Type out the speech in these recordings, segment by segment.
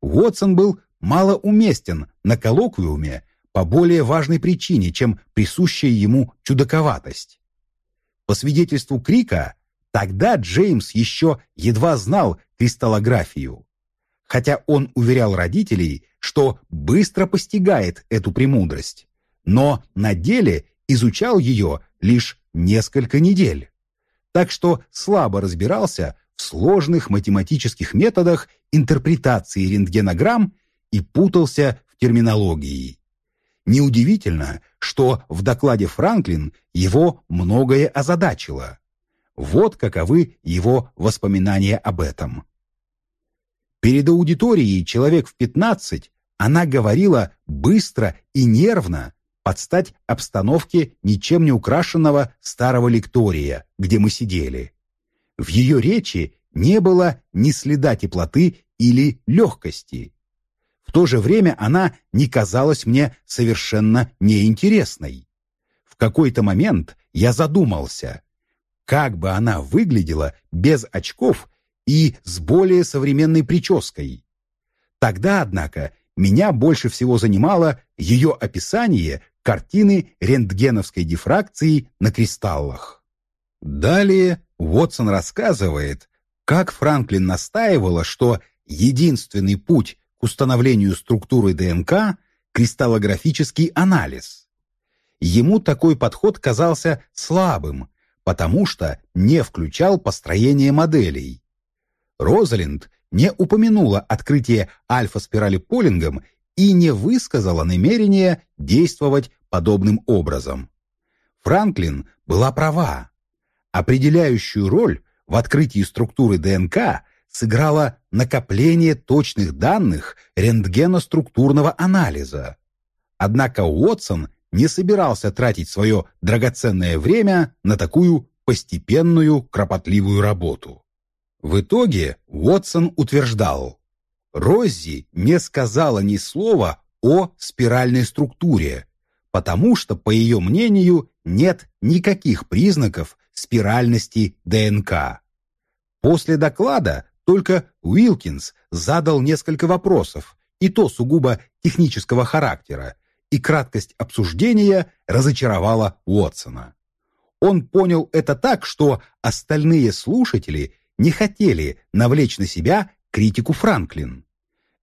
Уотсон был малоуместен на коллоквиуме по более важной причине, чем присущая ему чудаковатость. По свидетельству Крика, тогда Джеймс еще едва знал кристаллографию, хотя он уверял родителей, что быстро постигает эту премудрость, но на деле изучал ее лишь несколько недель, так что слабо разбирался сложных математических методах интерпретации рентгенограмм и путался в терминологии. Неудивительно, что в докладе Франклин его многое озадачило. Вот каковы его воспоминания об этом. Перед аудиторией человек в пятнадцать она говорила быстро и нервно, под стать обстановке ничем не украшенного старого лектория, где мы сидели. В ее речи не было ни следа теплоты или легкости. В то же время она не казалась мне совершенно неинтересной. В какой-то момент я задумался, как бы она выглядела без очков и с более современной прической. Тогда, однако, меня больше всего занимало ее описание картины рентгеновской дифракции на кристаллах. Далее Уотсон рассказывает, как Франклин настаивала, что единственный путь к установлению структуры ДНК – кристаллографический анализ. Ему такой подход казался слабым, потому что не включал построение моделей. Розалинд не упомянула открытие альфа-спирали Полингом и не высказала намерения действовать подобным образом. Франклин была права. Определяющую роль в открытии структуры ДНК сыграло накопление точных данных рентгеноструктурного анализа. Однако Уотсон не собирался тратить свое драгоценное время на такую постепенную кропотливую работу. В итоге Уотсон утверждал, Роззи не сказала ни слова о спиральной структуре, потому что, по ее мнению, нет никаких признаков спиральности ДНК. После доклада только Уилкинс задал несколько вопросов, и то сугубо технического характера, и краткость обсуждения разочаровала Уотсона. Он понял это так, что остальные слушатели не хотели навлечь на себя критику Франклин.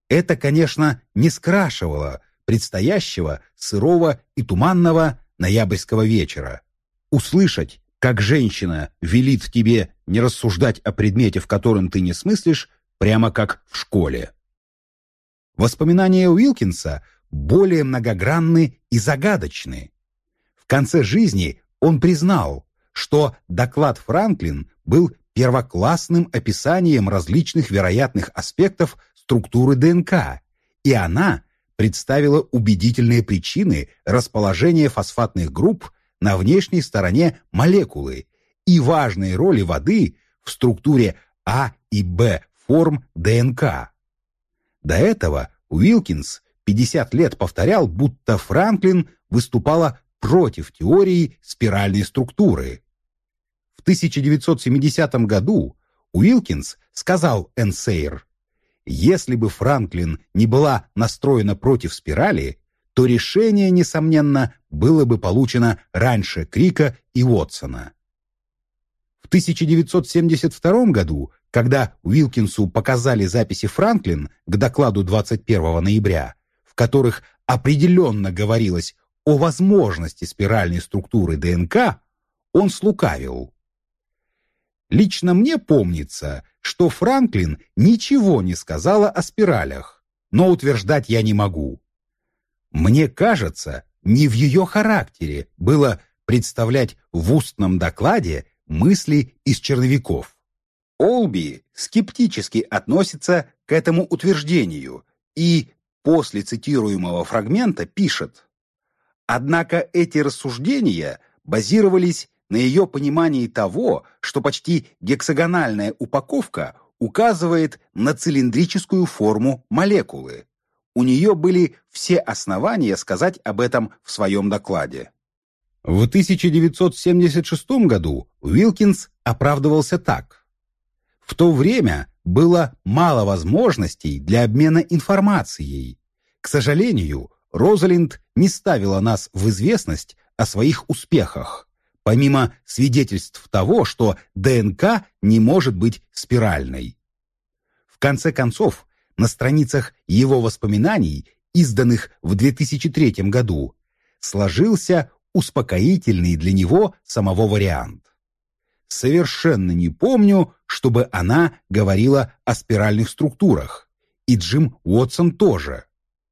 Это, конечно, не скрашивало предстоящего сырого и туманного ноябрьского вечера. Услышать как женщина велит тебе не рассуждать о предмете, в котором ты не смыслишь, прямо как в школе. Воспоминания Уилкинса более многогранны и загадочны. В конце жизни он признал, что доклад Франклин был первоклассным описанием различных вероятных аспектов структуры ДНК, и она представила убедительные причины расположения фосфатных групп на внешней стороне молекулы и важные роли воды в структуре А и Б форм ДНК. До этого Уилкинс 50 лет повторял, будто Франклин выступала против теории спиральной структуры. В 1970 году Уилкинс сказал Энсейр, если бы Франклин не была настроена против спирали, то решение, несомненно, было бы получено раньше Крика и Уотсона. В 1972 году, когда Уилкинсу показали записи Франклин к докладу 21 ноября, в которых определенно говорилось о возможности спиральной структуры ДНК, он слукавил. Лично мне помнится, что Франклин ничего не сказала о спиралях, но утверждать я не могу. Мне кажется, не в ее характере было представлять в устном докладе мысли из черновиков. Олби скептически относится к этому утверждению и после цитируемого фрагмента пишет «Однако эти рассуждения базировались на ее понимании того, что почти гексагональная упаковка указывает на цилиндрическую форму молекулы у нее были все основания сказать об этом в своем докладе. В 1976 году Уилкинс оправдывался так. В то время было мало возможностей для обмена информацией. К сожалению, Розалинд не ставила нас в известность о своих успехах, помимо свидетельств того, что ДНК не может быть спиральной. В конце концов, на страницах его воспоминаний, изданных в 2003 году, сложился успокоительный для него самого вариант. Совершенно не помню, чтобы она говорила о спиральных структурах. И Джим Уотсон тоже.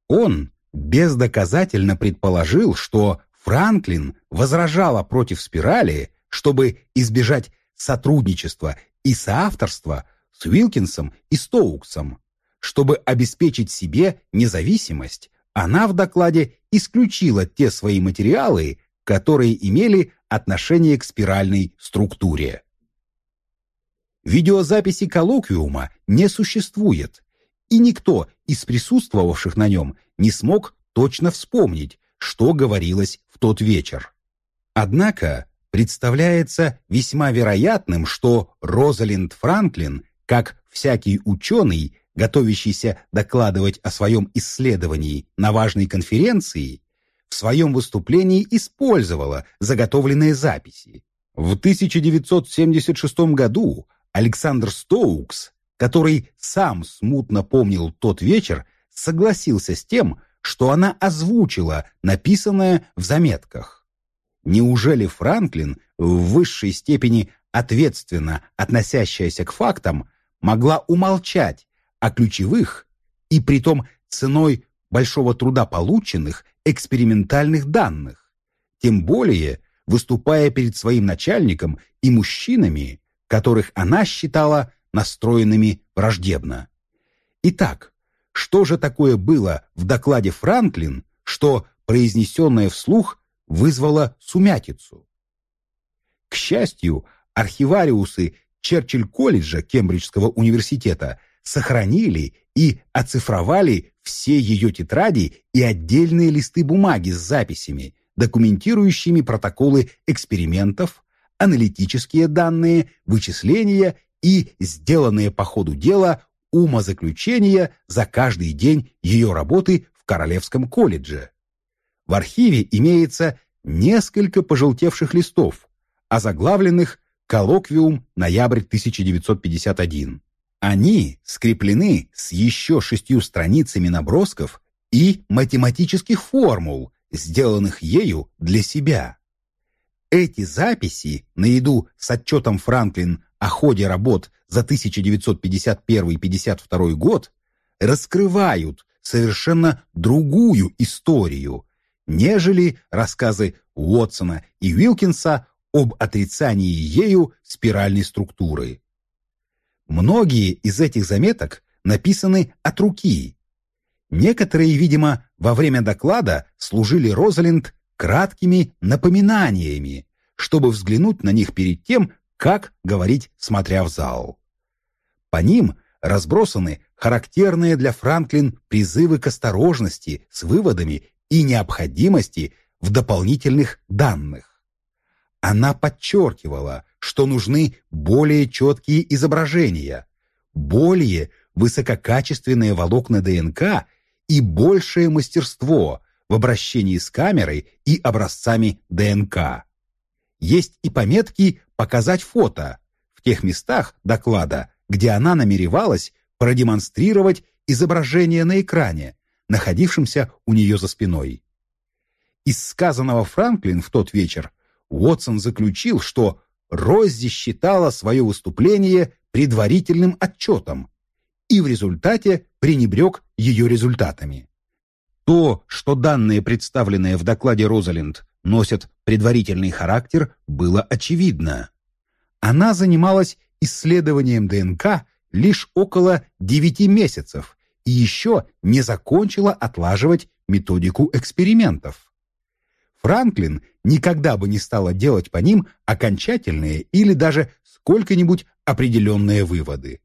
Он бездоказательно предположил, что Франклин возражала против спирали, чтобы избежать сотрудничества и соавторства с Уилкинсом и Стоуксом. Чтобы обеспечить себе независимость, она в докладе исключила те свои материалы, которые имели отношение к спиральной структуре. Видеозаписи коллоквиума не существует, и никто из присутствовавших на нем не смог точно вспомнить, что говорилось в тот вечер. Однако представляется весьма вероятным, что Розалинд Франклин, как всякий ученый, готовящийся докладывать о своем исследовании на важной конференции, в своем выступлении использовала заготовленные записи. В 1976 году Александр Стоукс, который сам смутно помнил тот вечер, согласился с тем, что она озвучила написанное в заметках. Неужели Франклин, в высшей степени ответственно относящаяся к фактам, могла умолчать о ключевых и притом ценой большого труда полученных экспериментальных данных, тем более выступая перед своим начальником и мужчинами, которых она считала настроенными враждебно. Итак, что же такое было в докладе Франклин, что произнесенное вслух вызвало сумятицу? К счастью, архивариусы Черчилль-колледжа Кембриджского университета сохранили и оцифровали все ее тетради и отдельные листы бумаги с записями, документирующими протоколы экспериментов, аналитические данные, вычисления и сделанные по ходу дела умозаключения за каждый день ее работы в Королевском колледже. В архиве имеется несколько пожелтевших листов, озаглавленных «Коллоквиум. Ноябрь 1951». Они скреплены с еще шестью страницами набросков и математических формул, сделанных ею для себя. Эти записи, наряду с отчетом Франклин о ходе работ за 1951-52 год, раскрывают совершенно другую историю, нежели рассказы Уотсона и Уилкинса об отрицании ею спиральной структуры. Многие из этих заметок написаны от руки. Некоторые, видимо, во время доклада служили Розалинд краткими напоминаниями, чтобы взглянуть на них перед тем, как говорить, смотря в зал. По ним разбросаны характерные для Франклин призывы к осторожности с выводами и необходимости в дополнительных данных. Она подчеркивала, что нужны более четкие изображения, более высококачественные волокна ДНК и большее мастерство в обращении с камерой и образцами ДНК. Есть и пометки «показать фото» в тех местах доклада, где она намеревалась продемонстрировать изображение на экране, находившемся у нее за спиной. Из сказанного Франклин в тот вечер Уотсон заключил, что Роззи считала свое выступление предварительным отчетом и в результате пренебрег ее результатами. То, что данные, представленные в докладе Розалинд, носят предварительный характер, было очевидно. Она занималась исследованием ДНК лишь около 9 месяцев и еще не закончила отлаживать методику экспериментов. Франклин никогда бы не стала делать по ним окончательные или даже сколько-нибудь определенные выводы.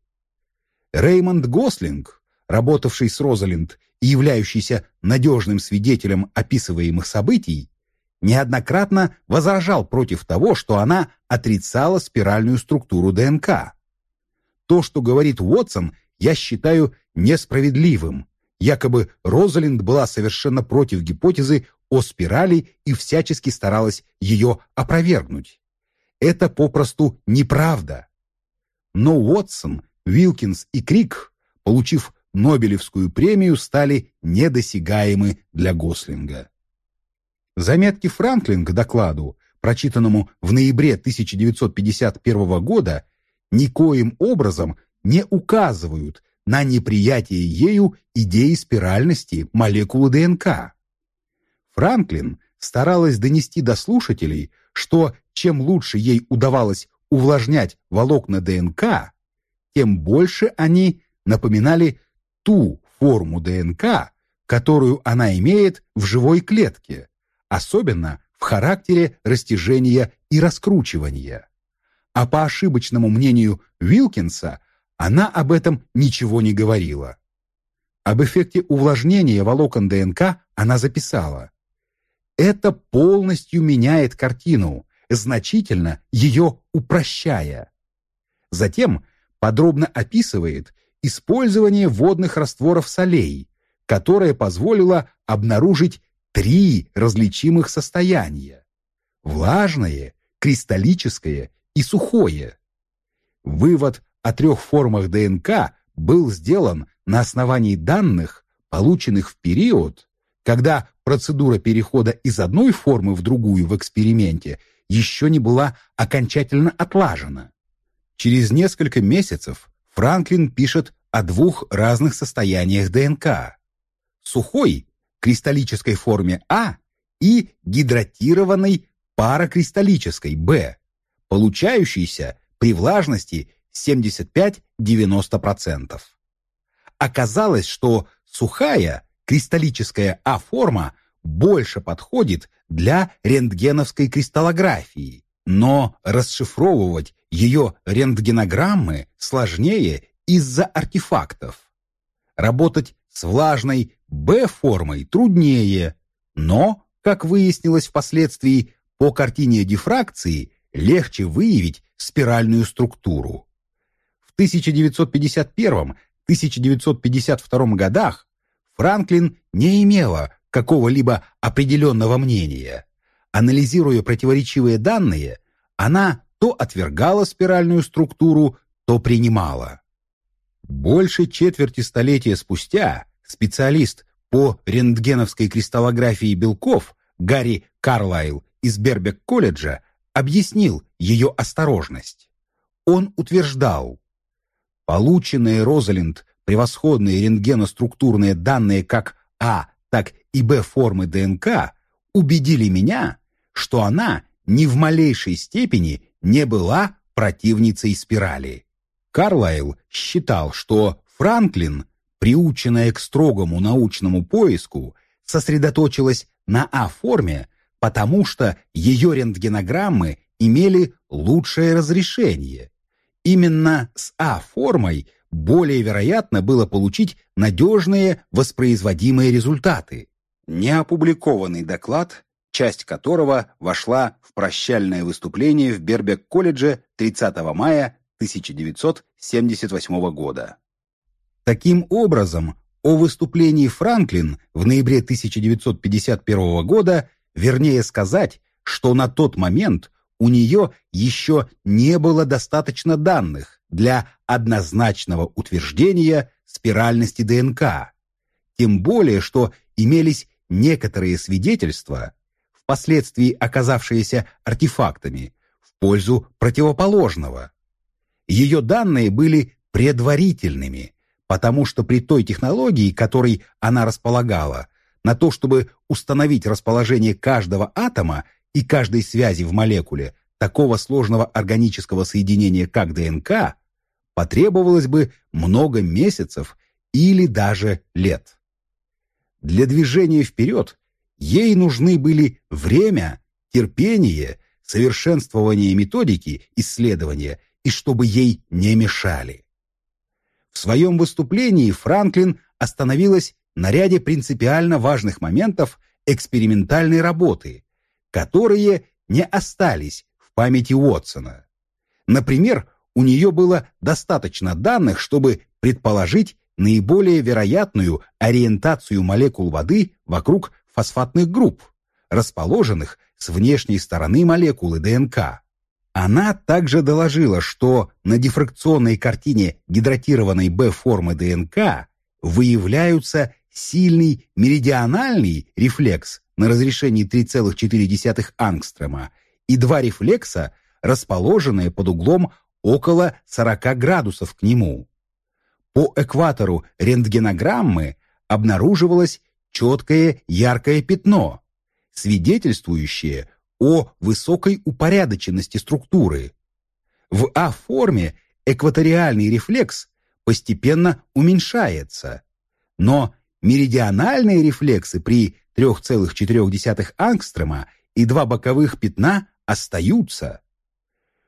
Реймонд Гослинг, работавший с Розалинд и являющийся надежным свидетелем описываемых событий, неоднократно возражал против того, что она отрицала спиральную структуру ДНК. То, что говорит Уотсон, я считаю несправедливым. Якобы Розалинд была совершенно против гипотезы о спирали и всячески старалась ее опровергнуть. Это попросту неправда. Но Уотсон, Вилкинс и Крик, получив Нобелевскую премию, стали недосягаемы для Гослинга. Заметки Франклин к докладу, прочитанному в ноябре 1951 года, никоим образом не указывают на неприятие ею идеи спиральности молекулы ДНК. Франклин старалась донести до слушателей, что чем лучше ей удавалось увлажнять волокна ДНК, тем больше они напоминали ту форму ДНК, которую она имеет в живой клетке, особенно в характере растяжения и раскручивания. А по ошибочному мнению Вилкинса, она об этом ничего не говорила. Об эффекте увлажнения волокон ДНК она записала. Это полностью меняет картину, значительно ее упрощая. Затем подробно описывает использование водных растворов солей, которое позволило обнаружить три различимых состояния – влажное, кристаллическое и сухое. Вывод о трех формах ДНК был сделан на основании данных, полученных в период, когда процедура перехода из одной формы в другую в эксперименте еще не была окончательно отлажена. Через несколько месяцев Франклин пишет о двух разных состояниях ДНК. Сухой, кристаллической форме А и гидратированной паракристаллической Б, получающейся при влажности 75-90%. Оказалось, что сухая кристаллическая А-форма больше подходит для рентгеновской кристаллографии, но расшифровывать ее рентгенограммы сложнее из-за артефактов. Работать с влажной Б-формой труднее, но, как выяснилось впоследствии, по картине дифракции легче выявить спиральную структуру. В 1951-1952 годах Франклин не имела какого-либо определенного мнения. Анализируя противоречивые данные, она то отвергала спиральную структуру, то принимала. Больше четверти столетия спустя специалист по рентгеновской кристаллографии белков Гарри Карлайл из Бербек-колледжа объяснил ее осторожность. Он утверждал, полученные Розалинд превосходные рентгеноструктурные данные как А, так и Б формы ДНК убедили меня, что она ни в малейшей степени не была противницей спирали. Карлайл считал, что Франклин, приученная к строгому научному поиску, сосредоточилась на А-форме, потому что ее рентгенограммы имели лучшее разрешение. Именно с А-формой более вероятно было получить надежные воспроизводимые результаты. Неопубликованный доклад, часть которого вошла в прощальное выступление в Бербек-колледже 30 мая 1978 года. Таким образом, о выступлении Франклин в ноябре 1951 года, вернее сказать, что на тот момент у нее еще не было достаточно данных для однозначного утверждения спиральности ДНК, тем более что имелись некоторые свидетельства, впоследствии оказавшиеся артефактами, в пользу противоположного. Ее данные были предварительными, потому что при той технологии, которой она располагала, на то, чтобы установить расположение каждого атома и каждой связи в молекуле такого сложного органического соединения, как ДНК, потребовалось бы много месяцев или даже лет. Для движения вперед ей нужны были время, терпение, совершенствование методики исследования и чтобы ей не мешали. В своем выступлении Франклин остановилась на ряде принципиально важных моментов экспериментальной работы, которые не остались в памяти Уотсона. Например, у нее было достаточно данных, чтобы предположить наиболее вероятную ориентацию молекул воды вокруг фосфатных групп, расположенных с внешней стороны молекулы ДНК. Она также доложила, что на дифракционной картине гидратированной Б-формы ДНК выявляются сильный меридиональный рефлекс на разрешении 3,4 ангстрома и два рефлекса, расположенные под углом около 40 градусов к нему. По экватору рентгенограммы обнаруживалось четкое яркое пятно, свидетельствующее о высокой упорядоченности структуры. В А-форме экваториальный рефлекс постепенно уменьшается, но меридиональные рефлексы при 3,4 ангстрома и два боковых пятна остаются.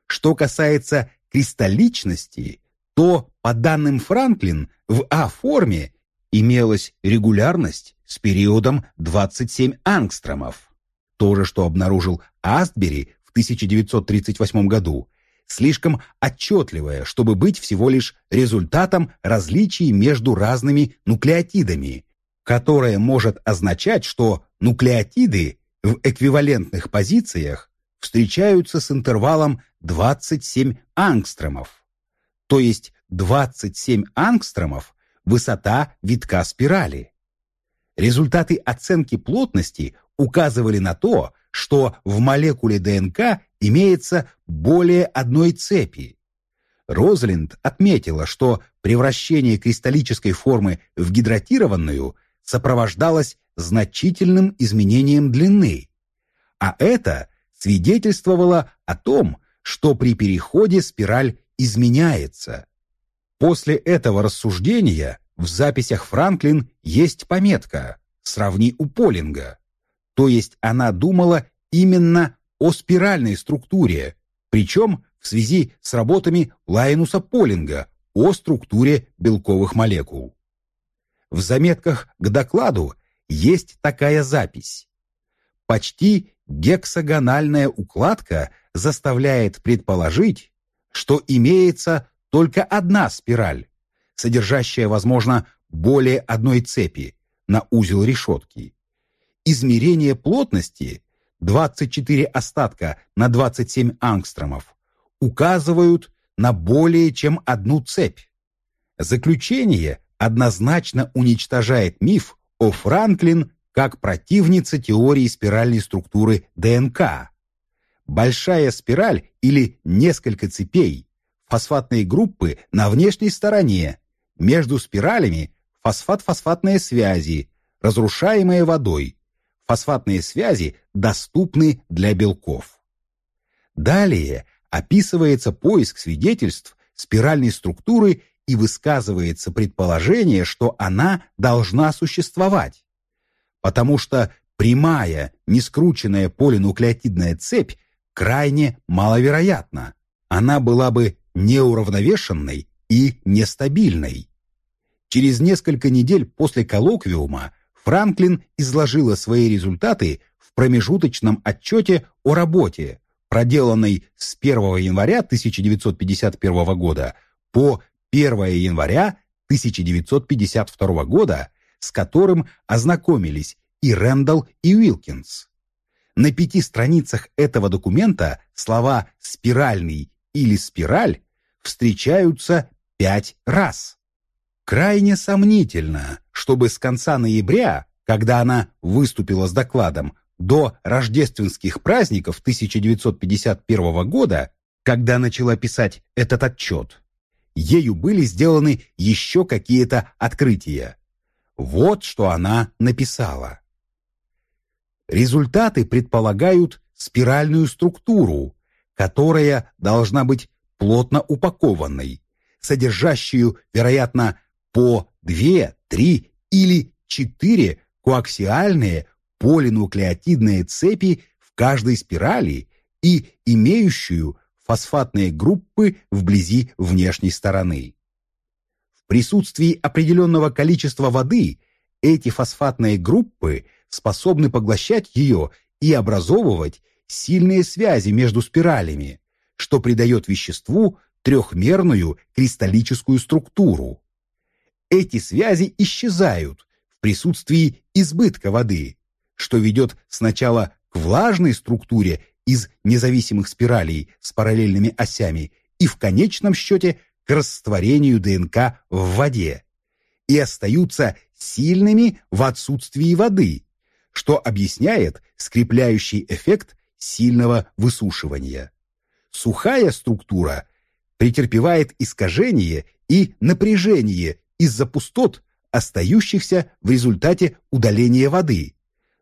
Что касается кристалличности, то, по данным Франклин, в А-форме имелась регулярность с периодом 27 ангстромов. То же, что обнаружил Астбери в 1938 году, слишком отчетливое, чтобы быть всего лишь результатом различий между разными нуклеотидами, которое может означать, что нуклеотиды в эквивалентных позициях встречаются с интервалом 27 ангстромов, то есть 27 ангстромов – высота витка спирали. Результаты оценки плотности указывали на то, что в молекуле ДНК имеется более одной цепи. Розалинд отметила, что превращение кристаллической формы в гидратированную сопровождалось значительным изменением длины, а это свидетельствовало о том, что при переходе спираль изменяется. После этого рассуждения в записях Франклин есть пометка «Сравни у Полинга». То есть она думала именно о спиральной структуре, причем в связи с работами Лайнуса Полинга о структуре белковых молекул. В заметках к докладу есть такая запись. Почти гексагональная укладка заставляет предположить, что имеется только одна спираль, содержащая, возможно, более одной цепи на узел решетки. Измерение плотности 24 остатка на 27 ангстромов указывают на более чем одну цепь. Заключение однозначно уничтожает миф о Франклин как противнице теории спиральной структуры ДНК. Большая спираль или несколько цепей, фосфатные группы на внешней стороне, между спиралями фосфат-фосфатные связи, разрушаемые водой, фосфатные связи доступны для белков. Далее описывается поиск свидетельств спиральной структуры и высказывается предположение, что она должна существовать, потому что прямая, нескрученная полинуклеотидная цепь крайне маловероятна. Она была бы неуравновешенной и нестабильной. Через несколько недель после коллоквиума Франклин изложила свои результаты в промежуточном отчете о работе, проделанной с 1 января 1951 года по 1 января 1952 года, с которым ознакомились и Рэндалл, и Уилкинс. На пяти страницах этого документа слова «спиральный» или «спираль» встречаются пять раз. Крайне сомнительно, чтобы с конца ноября, когда она выступила с докладом, до рождественских праздников 1951 года, когда начала писать этот отчет, ею были сделаны еще какие-то открытия. Вот что она написала. Результаты предполагают спиральную структуру, которая должна быть плотно упакованной, содержащую, вероятно, по две, три или четыре коаксиальные полинуклеотидные цепи в каждой спирали и имеющую фосфатные группы вблизи внешней стороны. В присутствии определенного количества воды эти фосфатные группы способны поглощать ее и образовывать сильные связи между спиралями, что придает веществу трехмерную кристаллическую структуру. Эти связи исчезают в присутствии избытка воды, что ведет сначала к влажной структуре из независимых спиралей с параллельными осями и в конечном счете к растворению ДНК в воде и остаются сильными в отсутствии воды, что объясняет скрепляющий эффект сильного высушивания. Сухая структура претерпевает искажение и напряжение из-за пустот, остающихся в результате удаления воды,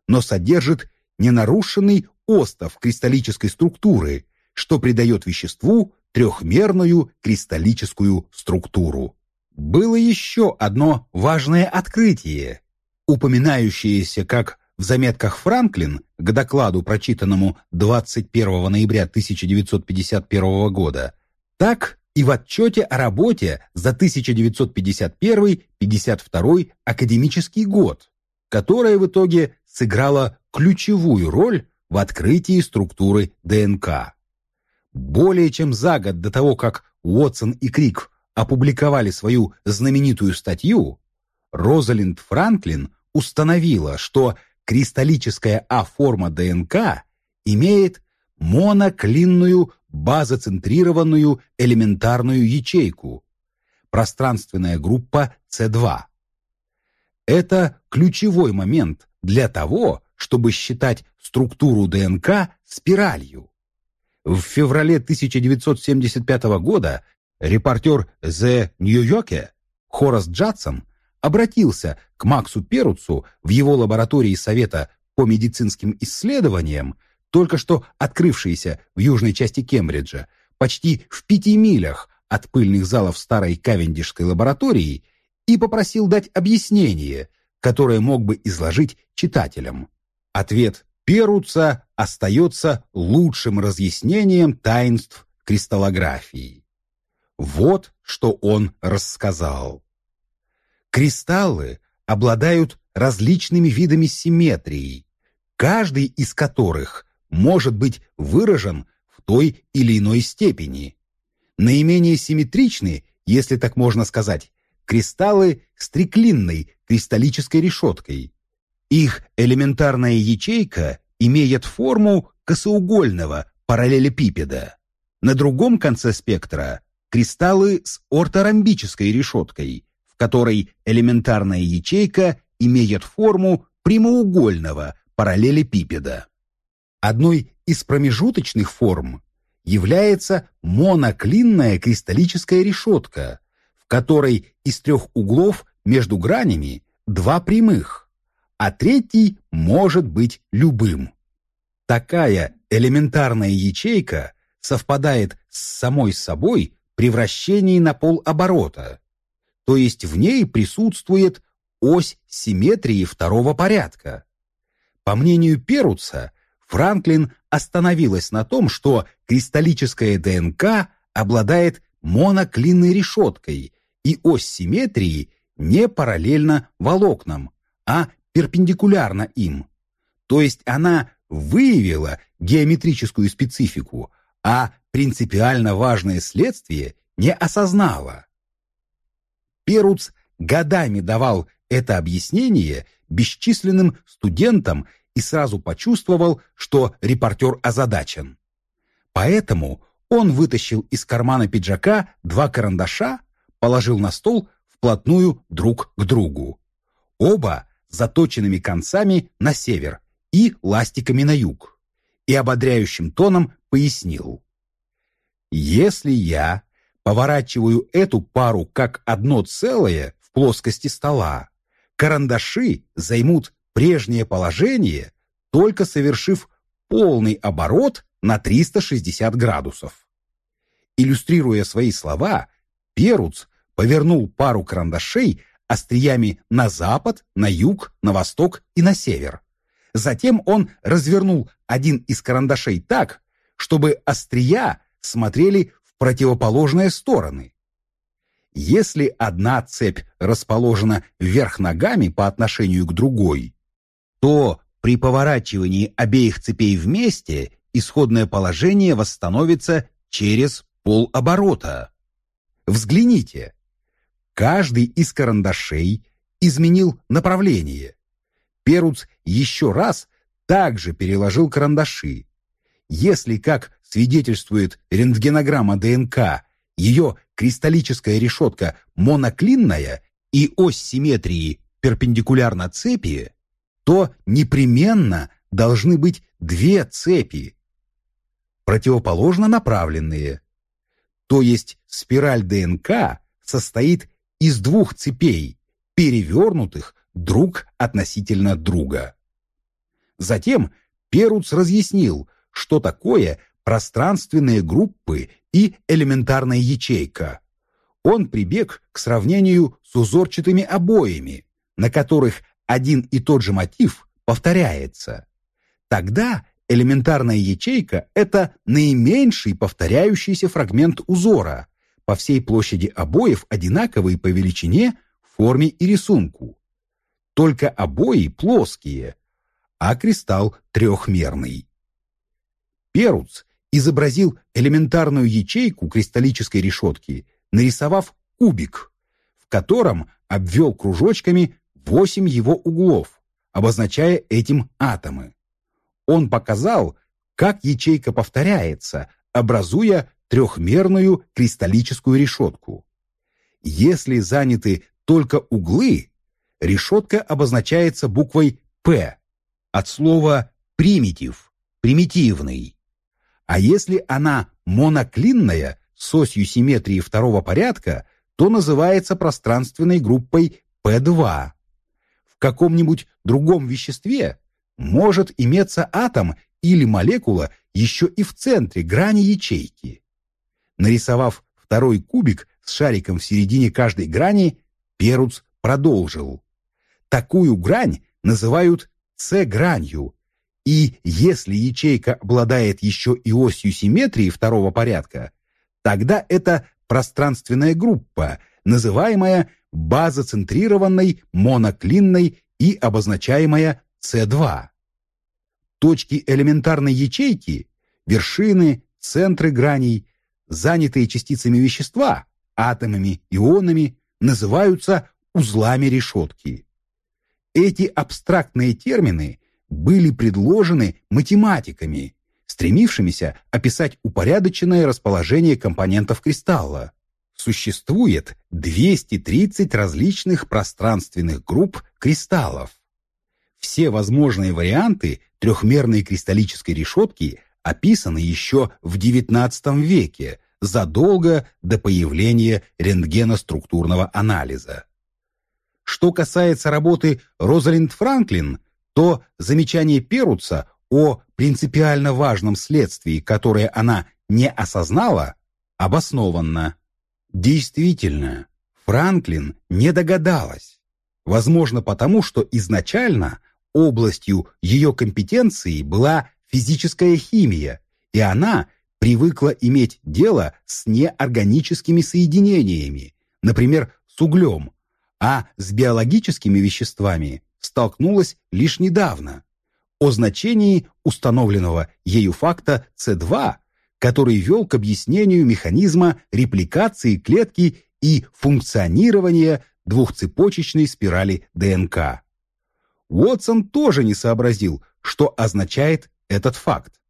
но содержит ненарушенный остов кристаллической структуры, что придает веществу трехмерную кристаллическую структуру. Было еще одно важное открытие, упоминающееся как в заметках Франклин к докладу, прочитанному 21 ноября 1951 года, так и в отчете о работе за 1951-52 академический год, которая в итоге сыграла ключевую роль в открытии структуры ДНК. Более чем за год до того, как Уотсон и Крик опубликовали свою знаменитую статью, Розалинд Франклин установила, что кристаллическая А-форма ДНК имеет моноклинную базоцентрированную элементарную ячейку, пространственная группа С2. Это ключевой момент для того, чтобы считать структуру ДНК спиралью. В феврале 1975 года репортер The New Yorker Хорас Джадсон обратился к Максу Перуцу в его лаборатории Совета по медицинским исследованиям, только что открывшейся в южной части Кембриджа, почти в пяти милях от пыльных залов старой Кавендишской лаборатории, и попросил дать объяснение, которое мог бы изложить читателям. Ответ Перуца остается лучшим разъяснением таинств кристаллографии. Вот что он рассказал. Кристаллы обладают различными видами симметрии, каждый из которых может быть выражен в той или иной степени. Наименее симметричны, если так можно сказать, кристаллы с триклинной кристаллической решеткой. Их элементарная ячейка имеет форму косоугольного параллелепипеда. На другом конце спектра кристаллы с орторамбической решеткой, которой элементарная ячейка имеет форму прямоугольного параллелепипеда. Одной из промежуточных форм является моноклинная кристаллическая решетка, в которой из трех углов между гранями два прямых, а третий может быть любым. Такая элементарная ячейка совпадает с самой собой при вращении на полоборота, то есть в ней присутствует ось симметрии второго порядка. По мнению Перуца, Франклин остановилась на том, что кристаллическая ДНК обладает моноклинной решеткой, и ось симметрии не параллельна волокнам, а перпендикулярна им. То есть она выявила геометрическую специфику, а принципиально важное следствие не осознала. Перуц годами давал это объяснение бесчисленным студентам и сразу почувствовал, что репортер озадачен. Поэтому он вытащил из кармана пиджака два карандаша, положил на стол вплотную друг к другу. Оба заточенными концами на север и ластиками на юг. И ободряющим тоном пояснил. «Если я поворачиваю эту пару как одно целое в плоскости стола. Карандаши займут прежнее положение, только совершив полный оборот на 360 градусов. Иллюстрируя свои слова, Перуц повернул пару карандашей остриями на запад, на юг, на восток и на север. Затем он развернул один из карандашей так, чтобы острия смотрели противоположные стороны. Если одна цепь расположена вверх ногами по отношению к другой, то при поворачивании обеих цепей вместе исходное положение восстановится через полоборота. Взгляните. Каждый из карандашей изменил направление. Перуц еще раз также переложил карандаши. Если, как свидетельствует рентгенограмма ДНК, ее кристаллическая решетка моноклинная и ось симметрии перпендикулярна цепи, то непременно должны быть две цепи, противоположно направленные. То есть спираль ДНК состоит из двух цепей, перевернутых друг относительно друга. Затем Перуц разъяснил, что такое пространственные группы и элементарная ячейка. Он прибег к сравнению с узорчатыми обоями, на которых один и тот же мотив повторяется. Тогда элементарная ячейка – это наименьший повторяющийся фрагмент узора, по всей площади обоев одинаковые по величине, форме и рисунку. Только обои плоские, а кристалл трехмерный. Перуц изобразил элементарную ячейку кристаллической решетки, нарисовав кубик, в котором обвел кружочками восемь его углов, обозначая этим атомы. Он показал, как ячейка повторяется, образуя трехмерную кристаллическую решетку. Если заняты только углы, решетка обозначается буквой «П» от слова «примитив», «примитивный». А если она моноклинная с осью симметрии второго порядка, то называется пространственной группой P2. Каком-нибудь другом веществе может иметься атом или молекула еще и в центре грани ячейки. Нарисовав второй кубик с шариком в середине каждой грани, Перуц продолжил. Такую грань называют С-гранью, и если ячейка обладает еще и осью симметрии второго порядка, тогда это пространственная группа, называемая базоцентрированной моноклинной и обозначаемая С2. Точки элементарной ячейки, вершины, центры граней, занятые частицами вещества, атомами, ионами, называются узлами решетки. Эти абстрактные термины были предложены математиками, стремившимися описать упорядоченное расположение компонентов кристалла. Существует 230 различных пространственных групп кристаллов. Все возможные варианты трехмерной кристаллической решетки описаны еще в XIX веке, задолго до появления рентгеноструктурного анализа. Что касается работы Розалинд Франклин, то замечание Перуца о принципиально важном следствии, которое она не осознала, обоснованно. Действительно, Франклин не догадалась. Возможно, потому что изначально областью ее компетенции была физическая химия, и она привыкла иметь дело с неорганическими соединениями, например, с углем, а с биологическими веществами столкнулась лишь недавно. О значении установленного ею факта С2, который вел к объяснению механизма репликации клетки и функционирования двухцепочечной спирали ДНК. Уотсон тоже не сообразил, что означает этот факт.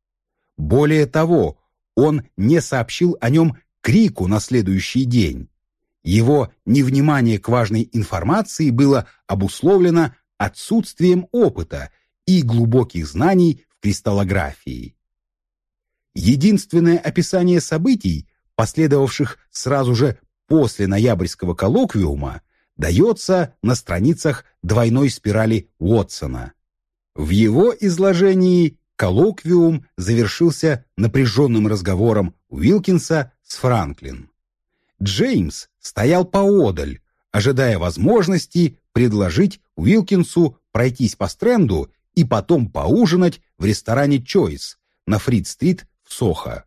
Более того, он не сообщил о нем Крику на следующий день. Его невнимание к важной информации было обусловлено отсутствием опыта и глубоких знаний в кристаллографии. Единственное описание событий, последовавших сразу же после ноябрьского коллоквиума, дается на страницах двойной спирали Уотсона. В его изложении коллоквиум завершился напряженным разговором Уилкинса с Франклин. Джеймс стоял поодаль, ожидая возможности предложить Уилкинсу пройтись по стренду и потом поужинать в ресторане «Чойс» на Фрид-стрит в Сохо.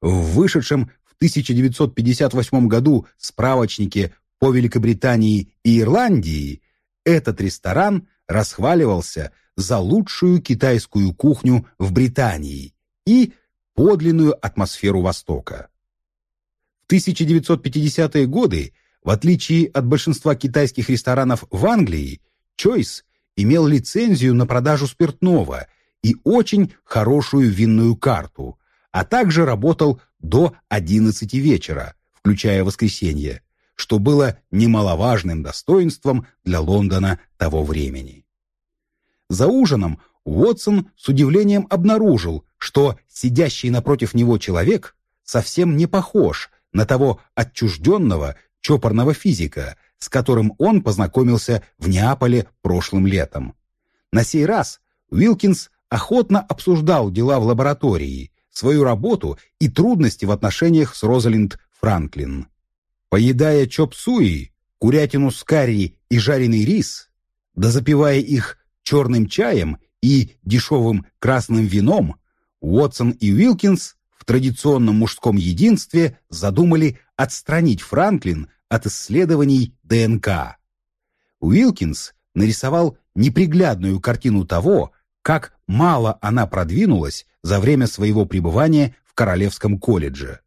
В вышедшем в 1958 году справочнике по Великобритании и Ирландии этот ресторан расхваливался за лучшую китайскую кухню в Британии и подлинную атмосферу Востока. В 1950-е годы, в отличие от большинства китайских ресторанов в Англии, Choice имел лицензию на продажу спиртного и очень хорошую винную карту, а также работал до 11 вечера, включая воскресенье, что было немаловажным достоинством для Лондона того времени. За ужином Уотсон с удивлением обнаружил, что сидящий напротив него человек совсем не похож на того отчужденного, чопорного физика, с которым он познакомился в Неаполе прошлым летом. На сей раз Уилкинс охотно обсуждал дела в лаборатории, свою работу и трудности в отношениях с Розалинд Франклин. Поедая чоп-суи, курятину с карри и жареный рис, да запивая их черным чаем и дешевым красным вином, Уотсон и Уилкинс в традиционном мужском единстве задумали отстранить Франклин от исследований ДНК. Уилкинс нарисовал неприглядную картину того, как мало она продвинулась за время своего пребывания в Королевском колледже.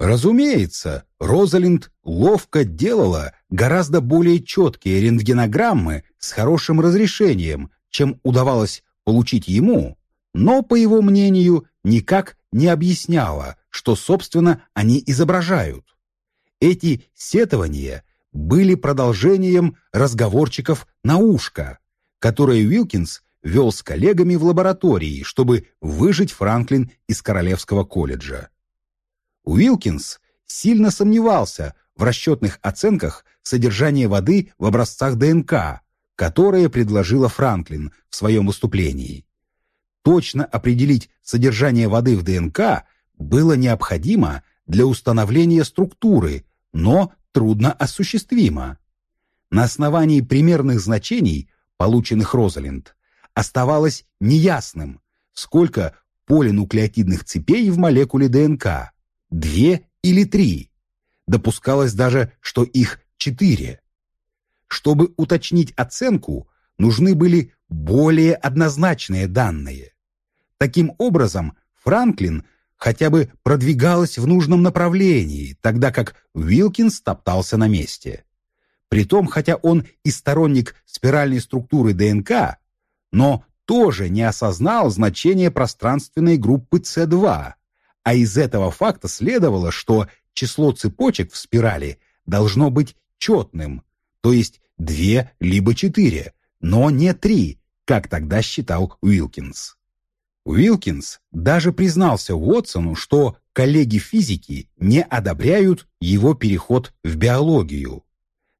Разумеется, Розалинд ловко делала гораздо более четкие рентгенограммы с хорошим разрешением, чем удавалось получить ему, но, по его мнению, никак не объясняла, что, собственно, они изображают. Эти сетования были продолжением разговорчиков на ушко, которые Уилкинс вел с коллегами в лаборатории, чтобы выжить Франклин из Королевского колледжа. Уилкинс сильно сомневался в расчетных оценках содержания воды в образцах ДНК, которые предложила Франклин в своем выступлении. Точно определить содержание воды в ДНК было необходимо для установления структуры, но трудно осуществимо. На основании примерных значений, полученных Розалинд, оставалось неясным, сколько полинуклеотидных цепей в молекуле ДНК – две или три. Допускалось даже, что их четыре. Чтобы уточнить оценку, нужны были более однозначные данные. Таким образом, Франклин хотя бы продвигалась в нужном направлении, тогда как Уилкинс топтался на месте. Притом, хотя он и сторонник спиральной структуры ДНК, но тоже не осознал значение пространственной группы С2, а из этого факта следовало, что число цепочек в спирали должно быть четным, то есть две либо четыре, но не три, как тогда считал Уилкинс. Уилкинс даже признался Уотсону, что коллеги-физики не одобряют его переход в биологию.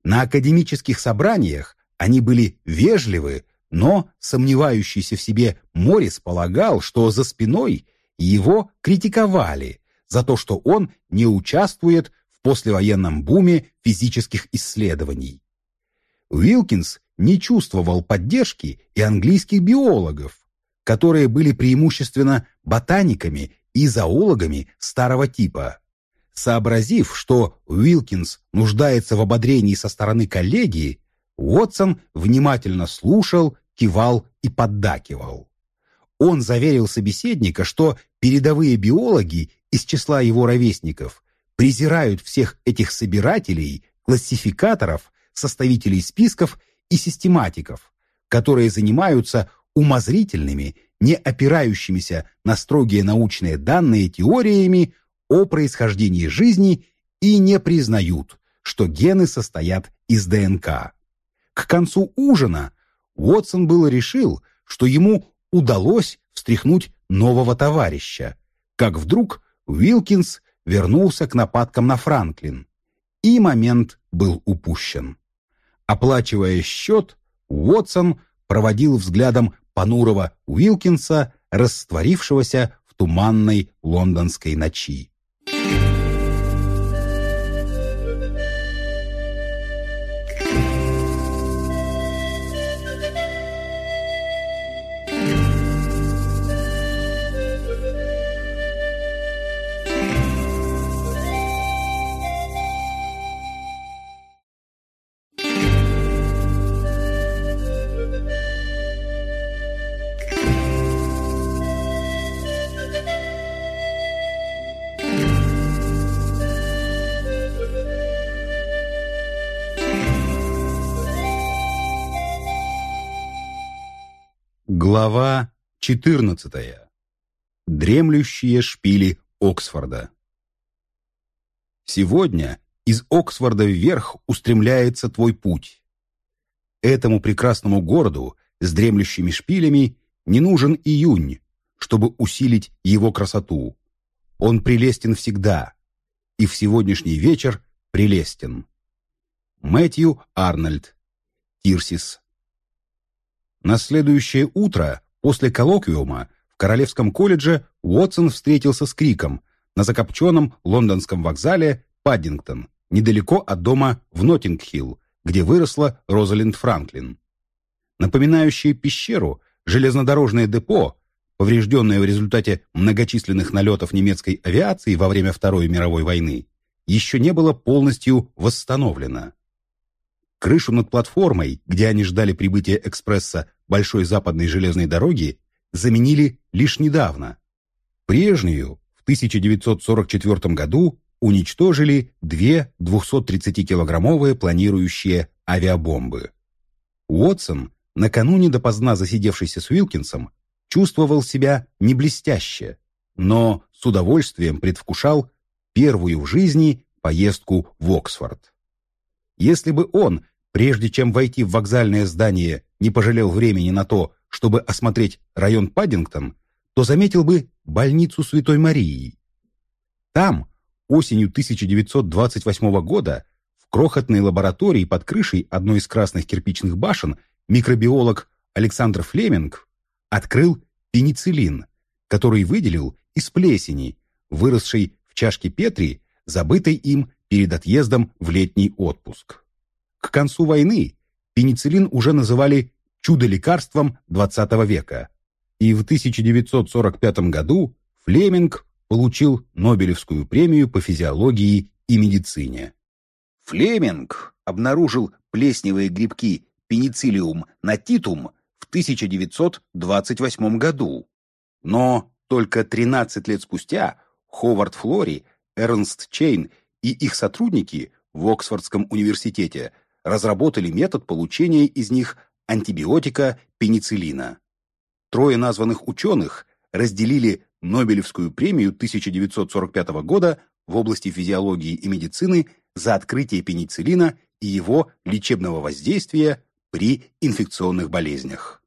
На академических собраниях они были вежливы, но сомневающийся в себе Морис полагал, что за спиной его критиковали за то, что он не участвует в послевоенном буме физических исследований. Уилкинс не чувствовал поддержки и английских биологов, которые были преимущественно ботаниками и зоологами старого типа. Сообразив, что Уилкинс нуждается в ободрении со стороны коллегии, Уотсон внимательно слушал, кивал и поддакивал. Он заверил собеседника, что передовые биологи из числа его ровесников презирают всех этих собирателей, классификаторов, составителей списков и систематиков, которые занимаются умозрительными, не опирающимися на строгие научные данные теориями о происхождении жизни и не признают, что гены состоят из ДНК. К концу ужина Уотсон было решил, что ему удалось встряхнуть нового товарища, как вдруг Уилкинс вернулся к нападкам на Франклин, и момент был упущен. Оплачивая счет, Уотсон проводил взглядом понурого Уилкинса, растворившегося в туманной лондонской ночи. Глава 14. Дремлющие шпили Оксфорда. Сегодня из Оксфорда вверх устремляется твой путь. Этому прекрасному городу с дремлющими шпилями не нужен июнь, чтобы усилить его красоту. Он прелестен всегда, и в сегодняшний вечер прелестен. Мэтью Арнольд. Тирсис. На следующее утро, после коллоквиума, в Королевском колледже Уотсон встретился с Криком на закопченном лондонском вокзале Паддингтон, недалеко от дома в Ноттинг-Хилл, где выросла Розалинд Франклин. Напоминающее пещеру, железнодорожное депо, поврежденное в результате многочисленных налетов немецкой авиации во время Второй мировой войны, еще не было полностью восстановлено. Крышу над платформой, где они ждали прибытия экспресса Большой Западной железной дороги, заменили лишь недавно. Прежнюю, в 1944 году, уничтожили две 230-килограммовые планирующие авиабомбы. Уотсон, накануне допоздна засидевшийся с Уилкинсом, чувствовал себя не блестяще, но с удовольствием предвкушал первую в жизни поездку в Оксфорд. Если бы он прежде чем войти в вокзальное здание, не пожалел времени на то, чтобы осмотреть район Паддингтон, то заметил бы больницу Святой Марии. Там, осенью 1928 года, в крохотной лаборатории под крышей одной из красных кирпичных башен микробиолог Александр Флеминг открыл пенициллин, который выделил из плесени, выросшей в чашке Петри, забытой им перед отъездом в летний отпуск. К концу войны пенициллин уже называли чудо-лекарством XX века, и в 1945 году Флеминг получил Нобелевскую премию по физиологии и медицине. Флеминг обнаружил плесневые грибки пенициллиум натитум в 1928 году, но только 13 лет спустя Ховард Флори, Эрнст Чейн и их сотрудники в Оксфордском университете – разработали метод получения из них антибиотика пенициллина. Трое названных ученых разделили Нобелевскую премию 1945 года в области физиологии и медицины за открытие пенициллина и его лечебного воздействия при инфекционных болезнях.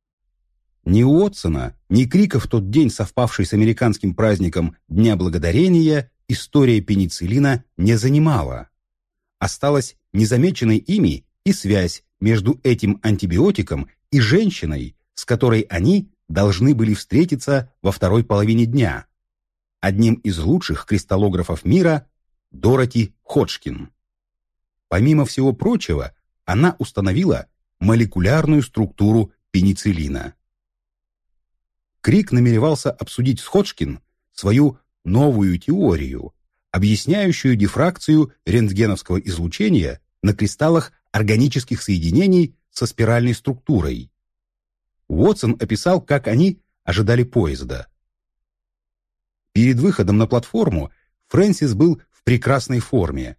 Ни Уотсона, ни Крика в тот день, совпавший с американским праздником Дня Благодарения, история пенициллина не занимала. Осталась незамеченной ими и связь между этим антибиотиком и женщиной, с которой они должны были встретиться во второй половине дня. Одним из лучших кристаллографов мира – Дороти Ходжкин. Помимо всего прочего, она установила молекулярную структуру пенициллина. Крик намеревался обсудить с Ходжкин свою новую теорию, объясняющую дифракцию рентгеновского излучения на кристаллах органических соединений со спиральной структурой. Уотсон описал, как они ожидали поезда. Перед выходом на платформу Фрэнсис был в прекрасной форме.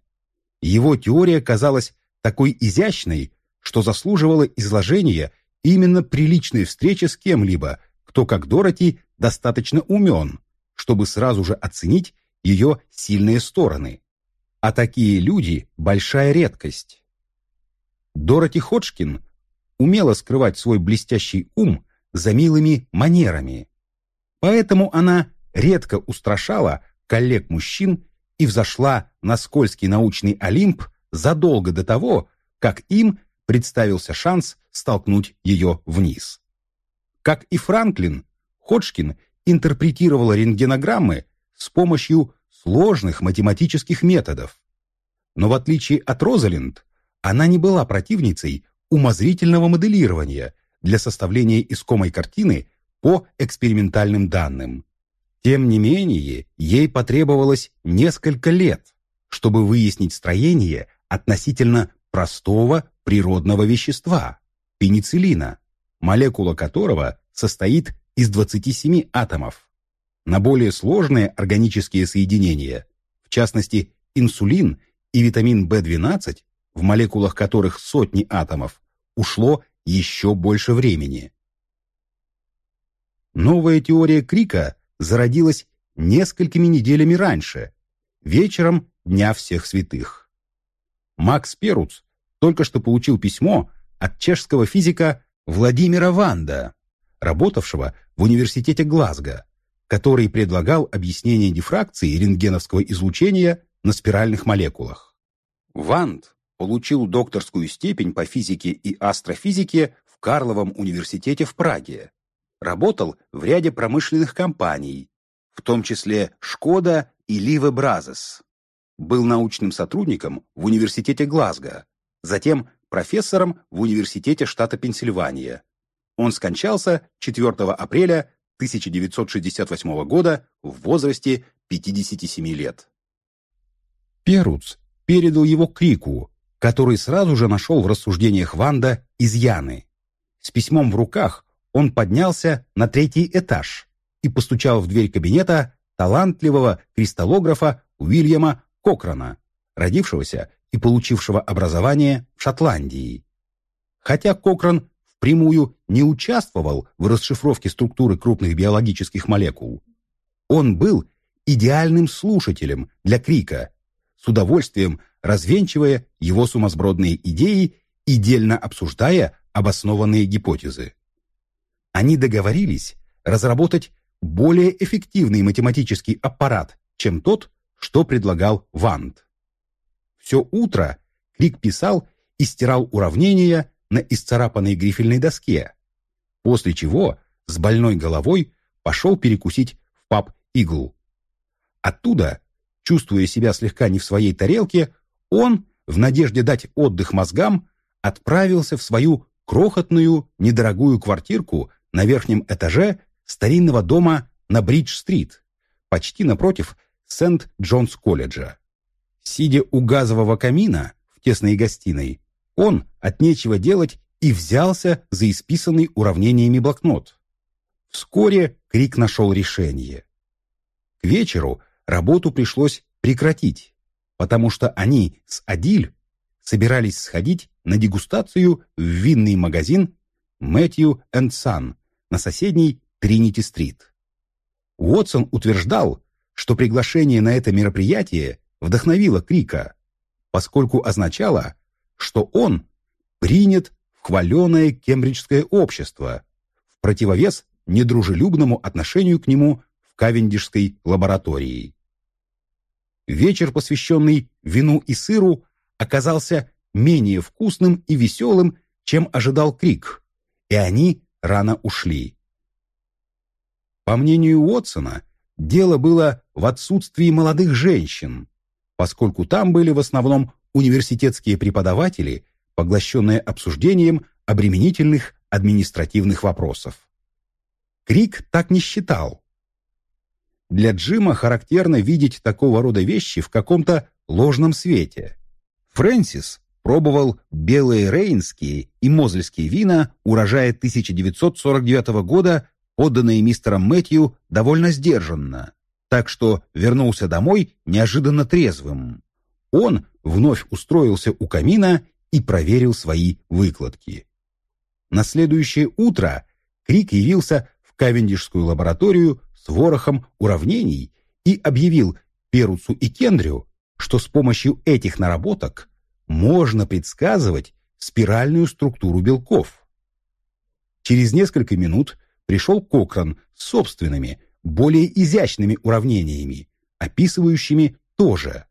Его теория казалась такой изящной, что заслуживала изложения именно при личной встрече с кем-либо, кто, как Дороти, достаточно умен, чтобы сразу же оценить ее сильные стороны. А такие люди – большая редкость. Дороти Ходжкин умела скрывать свой блестящий ум за милыми манерами. Поэтому она редко устрашала коллег-мужчин и взошла на скользкий научный Олимп задолго до того, как им представился шанс столкнуть ее вниз. Как и Франклин, Ходжкин интерпретировала рентгенограммы с помощью сложных математических методов. Но в отличие от Розалинд, она не была противницей умозрительного моделирования для составления искомой картины по экспериментальным данным. Тем не менее, ей потребовалось несколько лет, чтобы выяснить строение относительно простого природного вещества – пенициллина, молекула которого состоит из 27 атомов. На более сложные органические соединения, в частности инсулин и витамин В12, в молекулах которых сотни атомов, ушло еще больше времени. новая теория Крика зародилась несколькими неделями раньше, вечером Дня всех святых. Макс Перуц только что получил письмо от чешского физика Владимира Ванда, работавшего в университете Глазго, который предлагал объяснение дифракции рентгеновского излучения на спиральных молекулах. Ванд получил докторскую степень по физике и астрофизике в Карловом университете в Праге. Работал в ряде промышленных компаний, в том числе «Шкода» и «Ливе Бразес». Был научным сотрудником в университете Глазго, затем профессором в университете штата Пенсильвания. Он скончался 4 апреля 1968 года в возрасте 57 лет. Перуц передал его Крику, который сразу же нашел в рассуждениях Ванда изъяны. С письмом в руках он поднялся на третий этаж и постучал в дверь кабинета талантливого кристаллографа Уильяма Кокрана, родившегося и получившего образование в Шотландии. Хотя Кокран впрямую не участвовал в расшифровке структуры крупных биологических молекул, он был идеальным слушателем для Крика, с удовольствием развенчивая его сумасбродные идеи и дельно обсуждая обоснованные гипотезы. Они договорились разработать более эффективный математический аппарат, чем тот, что предлагал Вант. Все утро Крик писал и стирал уравнения на исцарапанной грифельной доске, после чего с больной головой пошел перекусить в паб «Игл». Оттуда, чувствуя себя слегка не в своей тарелке, он, в надежде дать отдых мозгам, отправился в свою крохотную, недорогую квартирку на верхнем этаже старинного дома на Бридж-стрит, почти напротив Сент-Джонс-колледжа. Сидя у газового камина в тесной гостиной, он от нечего делать и взялся за исписанный уравнениями блокнот. Вскоре Крик нашел решение. К вечеру работу пришлось прекратить, потому что они с Адиль собирались сходить на дегустацию в винный магазин Мэтью энд Сан на соседней Тринити-стрит. Уотсон утверждал, что приглашение на это мероприятие вдохновило Крика, поскольку означало, что он принят в хваленое кембриджское общество, в противовес недружелюбному отношению к нему в Кавендишской лаборатории. Вечер, посвященный вину и сыру, оказался менее вкусным и веселым, чем ожидал Крик, и они рано ушли. По мнению Уотсона, дело было в отсутствии молодых женщин, поскольку там были в основном университетские преподаватели, поглощенные обсуждением обременительных административных вопросов. Крик так не считал. Для Джима характерно видеть такого рода вещи в каком-то ложном свете. Фрэнсис пробовал белые рейнские и мозельские вина урожая 1949 года, отданные мистером Мэтью довольно сдержанно так что вернулся домой неожиданно трезвым. Он вновь устроился у камина и проверил свои выкладки. На следующее утро Крик явился в Кавендишскую лабораторию с ворохом уравнений и объявил Перуцу и Кендрю, что с помощью этих наработок можно предсказывать спиральную структуру белков. Через несколько минут пришел Кокран с собственными, более изящными уравнениями, описывающими то же.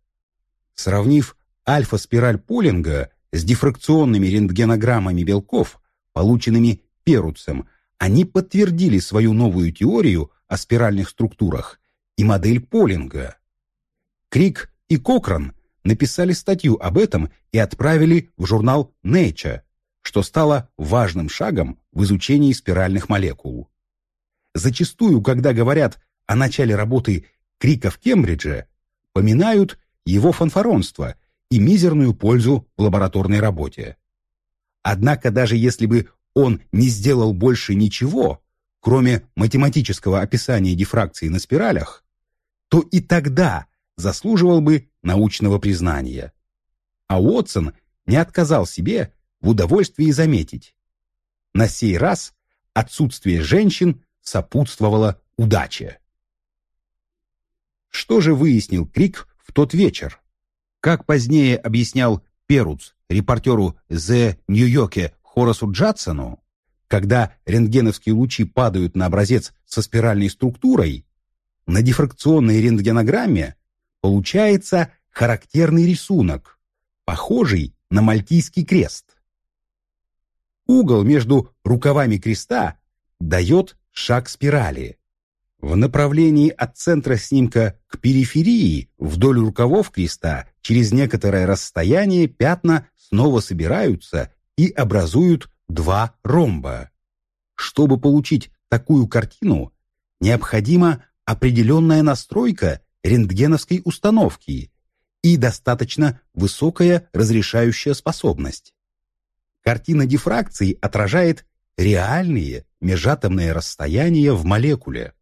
Сравнив альфа-спираль Полинга с дифракционными рентгенограммами белков, полученными Перуцем, они подтвердили свою новую теорию о спиральных структурах и модель Полинга. Крик и Кокран написали статью об этом и отправили в журнал Nature, что стало важным шагом в изучении спиральных молекул. Зачастую, когда говорят о начале работы Крика в Кембридже, поминают его фанфаронство и мизерную пользу в лабораторной работе. Однако даже если бы он не сделал больше ничего, кроме математического описания дифракции на спиралях, то и тогда заслуживал бы научного признания. А Уотсон не отказал себе в удовольствии заметить. На сей раз отсутствие женщин сопутствовала удача. Что же выяснил Крик в тот вечер? Как позднее объяснял Перуц репортеру «The New York» Хорасу Джадсону, когда рентгеновские лучи падают на образец со спиральной структурой, на дифракционной рентгенограмме получается характерный рисунок, похожий на мальтийский крест. Угол между рукавами креста дает шаг спирали. В направлении от центра снимка к периферии вдоль рукавов креста через некоторое расстояние пятна снова собираются и образуют два ромба. Чтобы получить такую картину, необходима определенная настройка рентгеновской установки и достаточно высокая разрешающая способность. Картина дифракции отражает реальные межатомные расстояния в молекуле.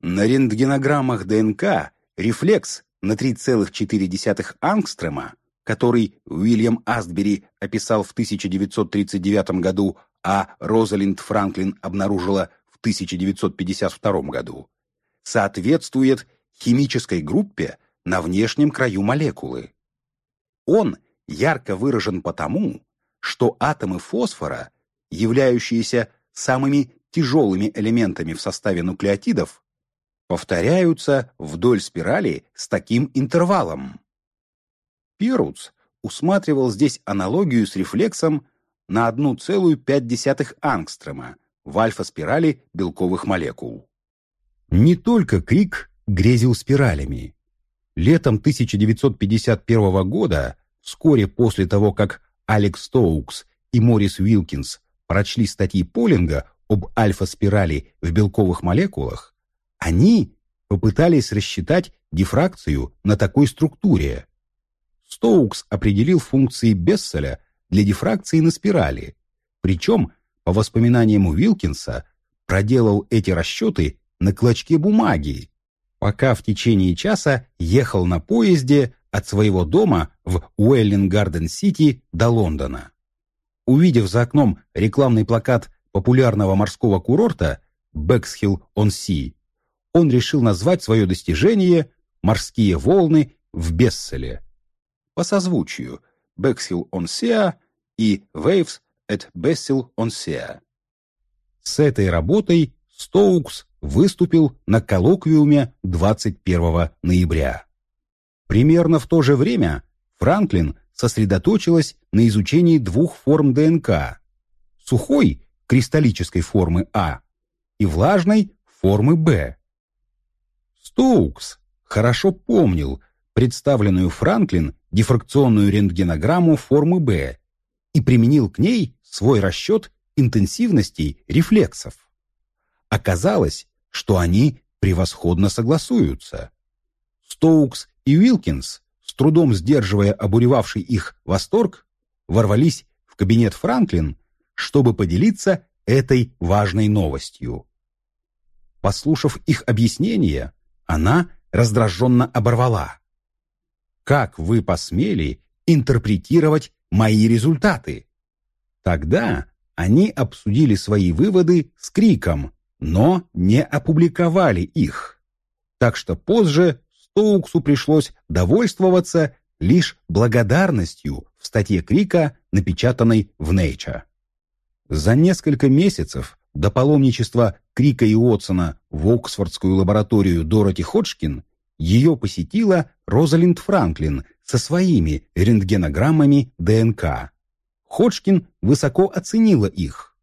На рентгенограммах ДНК рефлекс на 3,4 ангстрома, который Уильям Астбери описал в 1939 году, а Розалинд Франклин обнаружила в 1952 году, соответствует химической группе на внешнем краю молекулы. Он ярко выражен потому, что атомы фосфора, являющиеся самыми тяжелыми элементами в составе нуклеотидов, повторяются вдоль спирали с таким интервалом. Перуц усматривал здесь аналогию с рефлексом на 1,5 ангстрома в альфа-спирали белковых молекул. Не только Крик грезил спиралями. Летом 1951 года, вскоре после того, как Алекс Стоукс и Морис Уилкинс прочли статьи Полинга об альфа-спирали в белковых молекулах, они попытались рассчитать дифракцию на такой структуре. Стоукс определил функции Бесселя для дифракции на спирали, причем, по воспоминаниям Уилкинса, проделал эти расчеты на клочке бумаги, пока в течение часа ехал на поезде от своего дома в Уэллингарден-Сити до Лондона. Увидев за окном рекламный плакат популярного морского курорта Бэксхилл-он-Си, он решил назвать свое достижение «Морские волны в Бесселе» по созвучию «Бэксил он Сеа» и «Waves at Сеа». С этой работой Стоукс выступил на коллоквиуме 21 ноября. Примерно в то же время Франклин сосредоточилась на изучении двух форм ДНК – сухой кристаллической формы А и влажной формы Б. Стоукс хорошо помнил представленную Франклин дифракционную рентгенограмму формы Б и применил к ней свой расчет интенсивностей рефлексов. Оказалось, что они превосходно согласуются. Стоукс и Уилкинс, с трудом сдерживая обуревавший их восторг, ворвались в кабинет Франклин, чтобы поделиться этой важной новостью. Послушав их объяснение, она раздраженно оборвала. «Как вы посмели интерпретировать мои результаты?» Тогда они обсудили свои выводы с криком, но не опубликовали их. Так что позже Стоуксу пришлось довольствоваться лишь благодарностью в статье Крика, напечатанной в Nature. За несколько месяцев до паломничества Крика и Уотсона в Оксфордскую лабораторию Дороти Ходжкин ее посетила Розалинд Франклин со своими рентгенограммами ДНК. Ходжкин высоко оценила их.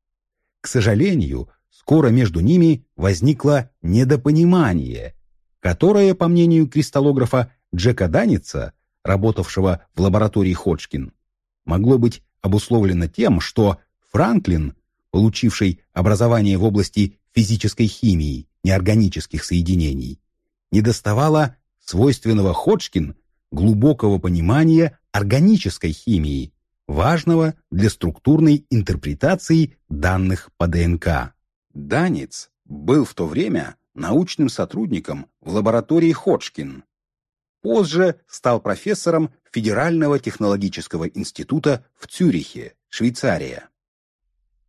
К сожалению, скоро между ними возникло недопонимание, которое, по мнению кристаллографа Джека Даница, работавшего в лаборатории Ходжкин, могло быть обусловлено тем, что Франклин получившей образование в области физической химии неорганических соединений, недоставало свойственного Ходжкин глубокого понимания органической химии, важного для структурной интерпретации данных по ДНК. Данец был в то время научным сотрудником в лаборатории Ходжкин. Позже стал профессором Федерального технологического института в Цюрихе, Швейцария.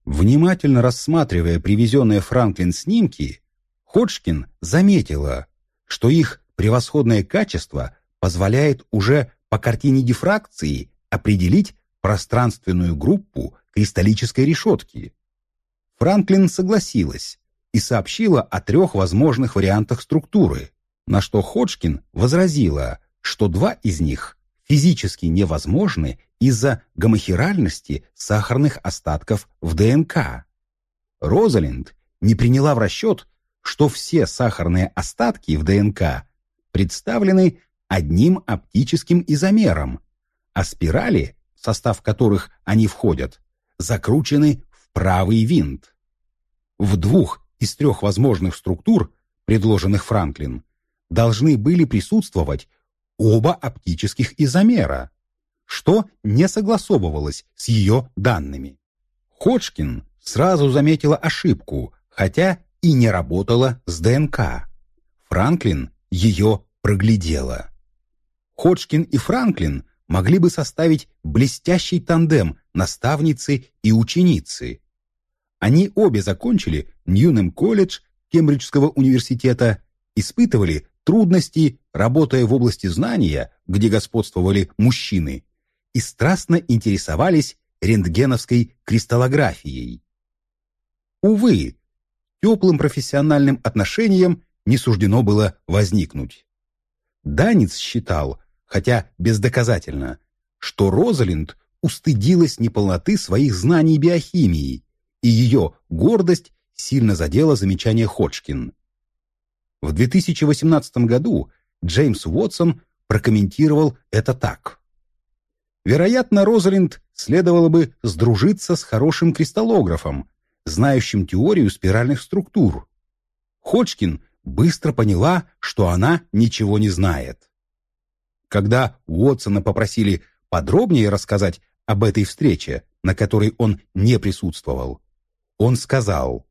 Внимательно рассматривая привезенные Франклин снимки, Ходжкин заметила, что их превосходное качество позволяет уже по картине дифракции определить пространственную группу кристаллической решетки. Франклин согласилась и сообщила о трех возможных вариантах структуры, на что Ходжкин возразила, что два из них физически невозможны из-за гомохиральности сахарных остатков в ДНК. Розалинд не приняла в расчет, что все сахарные остатки в ДНК представлены одним оптическим изомером, а спирали, в состав которых они входят, закручены в правый винт. В двух из трех возможных структур, предложенных Франклин, должны были присутствовать оба оптических изомера, что не согласовывалось с ее данными. Ходжкин сразу заметила ошибку, хотя и не работала с ДНК. Франклин ее проглядела. Ходжкин и Франклин могли бы составить блестящий тандем наставницы и ученицы. Они обе закончили Ньюнем колледж Кембриджского университета, испытывали трудности, работая в области знания, где господствовали мужчины, и страстно интересовались рентгеновской кристаллографией. Увы, теплым профессиональным отношениям не суждено было возникнуть. Даниц считал, хотя бездоказательно, что Розалинд устыдилась неполноты своих знаний биохимии, и ее гордость сильно задела замечание Ходжкин. В 2018 году Джеймс Уотсон прокомментировал это так. Вероятно, Розалинд следовало бы сдружиться с хорошим кристаллографом, знающим теорию спиральных структур. Ходжкин быстро поняла, что она ничего не знает. Когда Уотсона попросили подробнее рассказать об этой встрече, на которой он не присутствовал, он сказал,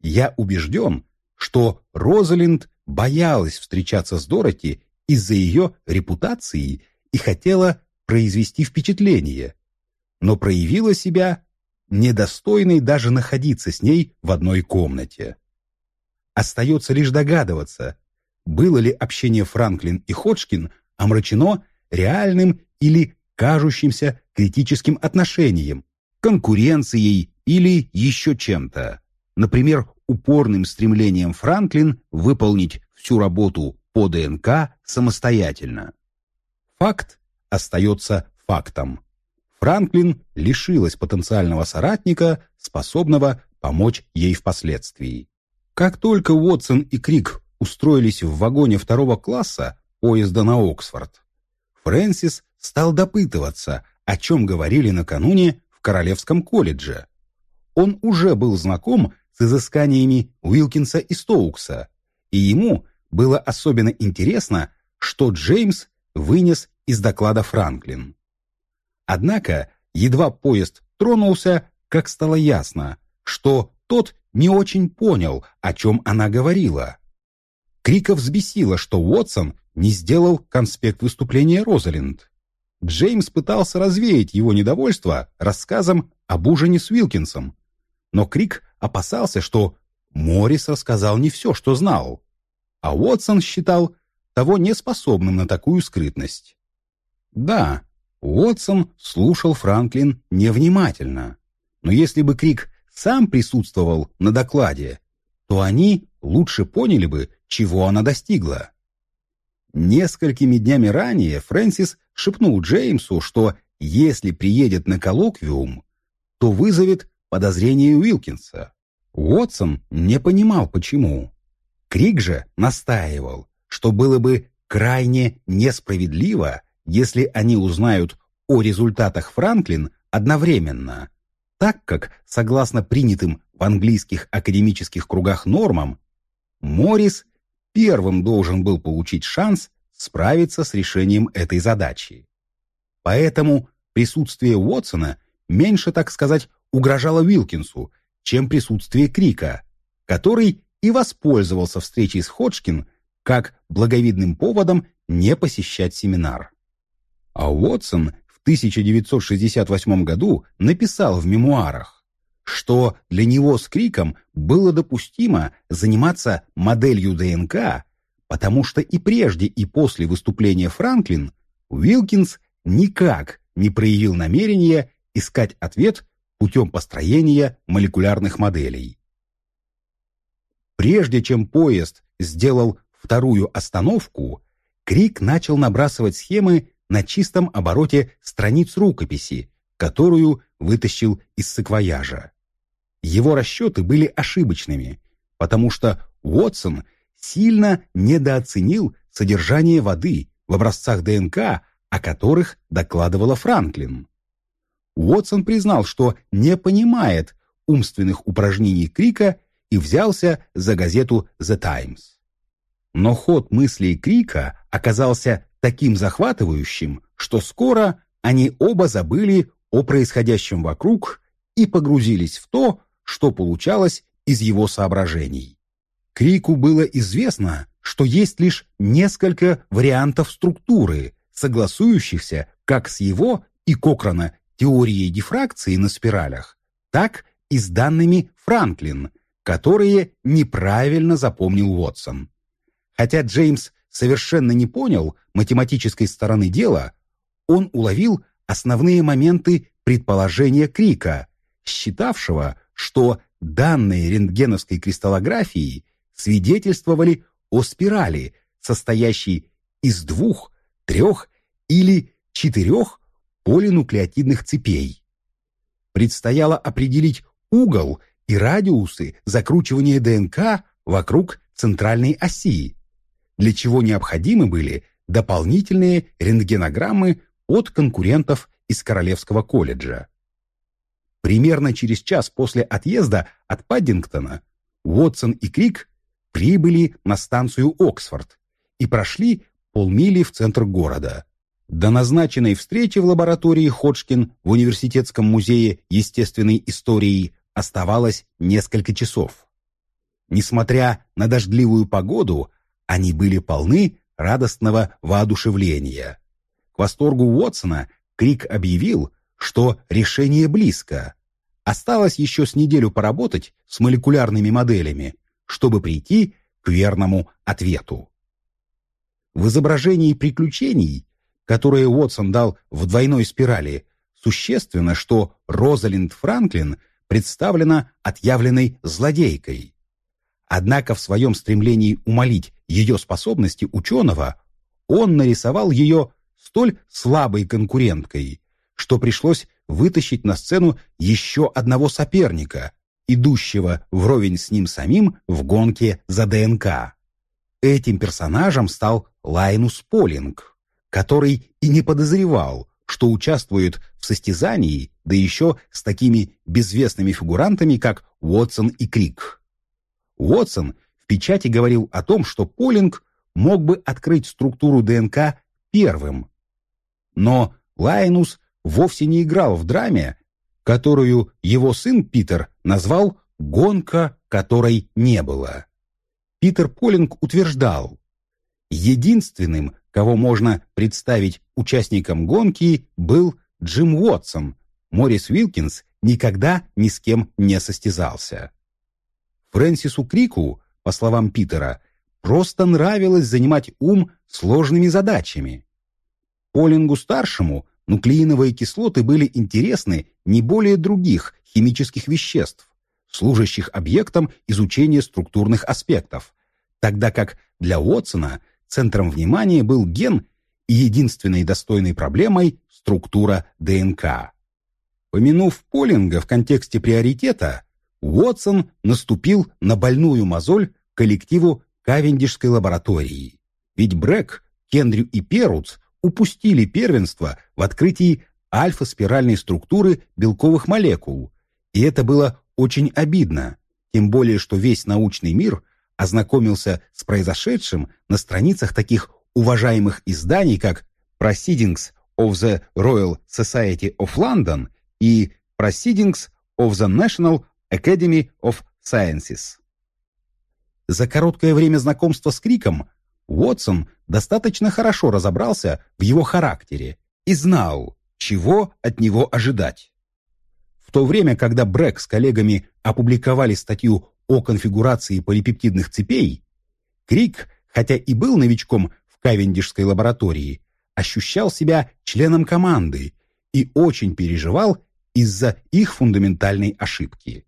«Я убежден, что Розалинд боялась встречаться с Дороти из-за ее репутации и хотела произвести впечатление, но проявила себя недостойной даже находиться с ней в одной комнате. Остается лишь догадываться, было ли общение Франклин и Ходжкин омрачено реальным или кажущимся критическим отношением, конкуренцией или еще чем-то. Например, упорным стремлением Франклин выполнить всю работу по ДНК самостоятельно. Факт остается фактом. Франклин лишилась потенциального соратника, способного помочь ей впоследствии. Как только Уотсон и Крик устроились в вагоне второго класса поезда на Оксфорд, Фрэнсис стал допытываться, о чем говорили накануне в Королевском колледже. Он уже был знаком с изысканиями Уилкинса и Стоукса, и ему было особенно интересно, что Джеймс вынес из доклада Франклин. Однако, едва поезд тронулся, как стало ясно, что тот не очень понял, о чем она говорила. Крика взбесила, что Уотсон не сделал конспект выступления Розалинд. Джеймс пытался развеять его недовольство рассказом об ужине с Уилкинсом, но Крик опасался, что Моррис рассказал не все, что знал, а Уотсон считал того неспособным на такую скрытность. Да, Уотсон слушал Франклин невнимательно, но если бы Крик сам присутствовал на докладе, то они лучше поняли бы, чего она достигла. Несколькими днями ранее Фрэнсис шепнул Джеймсу, что если приедет на коллоквиум, то вызовет подозрение Уилкинса. Уотсон не понимал, почему. Крик же настаивал, что было бы крайне несправедливо, если они узнают о результатах Франклин одновременно, так как, согласно принятым в английских академических кругах нормам, Моррис первым должен был получить шанс справиться с решением этой задачи. Поэтому присутствие Уотсона меньше, так сказать, угрожало Уилкинсу, чем присутствие Крика, который и воспользовался встречей с Ходжкин как благовидным поводом не посещать семинар. А Уотсон в 1968 году написал в мемуарах, что для него с Криком было допустимо заниматься моделью ДНК, потому что и прежде, и после выступления Франклин Уилкинс никак не проявил намерения искать ответ путем построения молекулярных моделей. Прежде чем поезд сделал вторую остановку, Крик начал набрасывать схемы на чистом обороте страниц рукописи, которую вытащил из саквояжа. Его расчеты были ошибочными, потому что Уотсон сильно недооценил содержание воды в образцах ДНК, о которых докладывала Франклин. Уотсон признал, что не понимает умственных упражнений Крика и взялся за газету «The Times». Но ход мыслей Крика оказался таким захватывающим, что скоро они оба забыли о происходящем вокруг и погрузились в то, что получалось из его соображений. Крику было известно, что есть лишь несколько вариантов структуры, согласующихся как с его и Кокрана теорией дифракции на спиралях, так и с данными Франклин, которые неправильно запомнил Уотсон. Хотя Джеймс совершенно не понял математической стороны дела, он уловил основные моменты предположения Крика, считавшего, что данные рентгеновской кристаллографии свидетельствовали о спирали, состоящей из двух, трех или четырех полинуклеотидных цепей. Предстояло определить угол и радиусы закручивания ДНК вокруг центральной оси, для чего необходимы были дополнительные рентгенограммы от конкурентов из Королевского колледжа. Примерно через час после отъезда от Паддингтона Уотсон и Крик прибыли на станцию Оксфорд и прошли полмили в центр города. До назначенной встречи в лаборатории Ходжкин в Университетском музее естественной истории оставалось несколько часов. Несмотря на дождливую погоду, они были полны радостного воодушевления. К восторгу Уотсона Крик объявил, что решение близко. Осталось еще с неделю поработать с молекулярными моделями, чтобы прийти к верному ответу. В изображении приключений, которое Уотсон дал в двойной спирали, существенно, что Розалинд Франклин представлена отъявленной злодейкой. Однако в своем стремлении умолить ее способности ученого, он нарисовал ее столь слабой конкуренткой, что пришлось вытащить на сцену еще одного соперника, идущего вровень с ним самим в гонке за ДНК. Этим персонажем стал Лайнус Полинг, который и не подозревал, что участвует в состязании, да еще с такими безвестными фигурантами, как Уотсон и Крик. Уотсон в печати говорил о том, что Полинг мог бы открыть структуру ДНК первым. Но Лайнус вовсе не играл в драме, которую его сын Питер назвал «гонка, которой не было». Питер Полинг утверждал, единственным, кого можно представить участником гонки, был Джим Уотсон. Морис Уилкинс никогда ни с кем не состязался. Фрэнсису Крику, по словам Питера, просто нравилось занимать ум сложными задачами. Полингу-старшему нуклеиновые кислоты были интересны не более других химических веществ, служащих объектом изучения структурных аспектов, тогда как для Уотсона центром внимания был ген и единственной достойной проблемой структура ДНК. Помянув Полинга в контексте приоритета, Уотсон наступил на больную мозоль коллективу Кавендишской лаборатории. Ведь Брэк, Кендрю и Перуц упустили первенство в открытии альфа-спиральной структуры белковых молекул, и это было очень обидно, тем более что весь научный мир ознакомился с произошедшим на страницах таких уважаемых изданий, как Proceedings of the Royal Society of London и Proceedings of the National Academy of Sciences. За короткое время знакомства с Криком Уотсон достаточно хорошо разобрался в его характере и знал, чего от него ожидать. В то время, когда Брэк с коллегами опубликовали статью о конфигурации полипептидных цепей, Крик, хотя и был новичком в Кавендишской лаборатории, ощущал себя членом команды и очень переживал из-за их фундаментальной ошибки.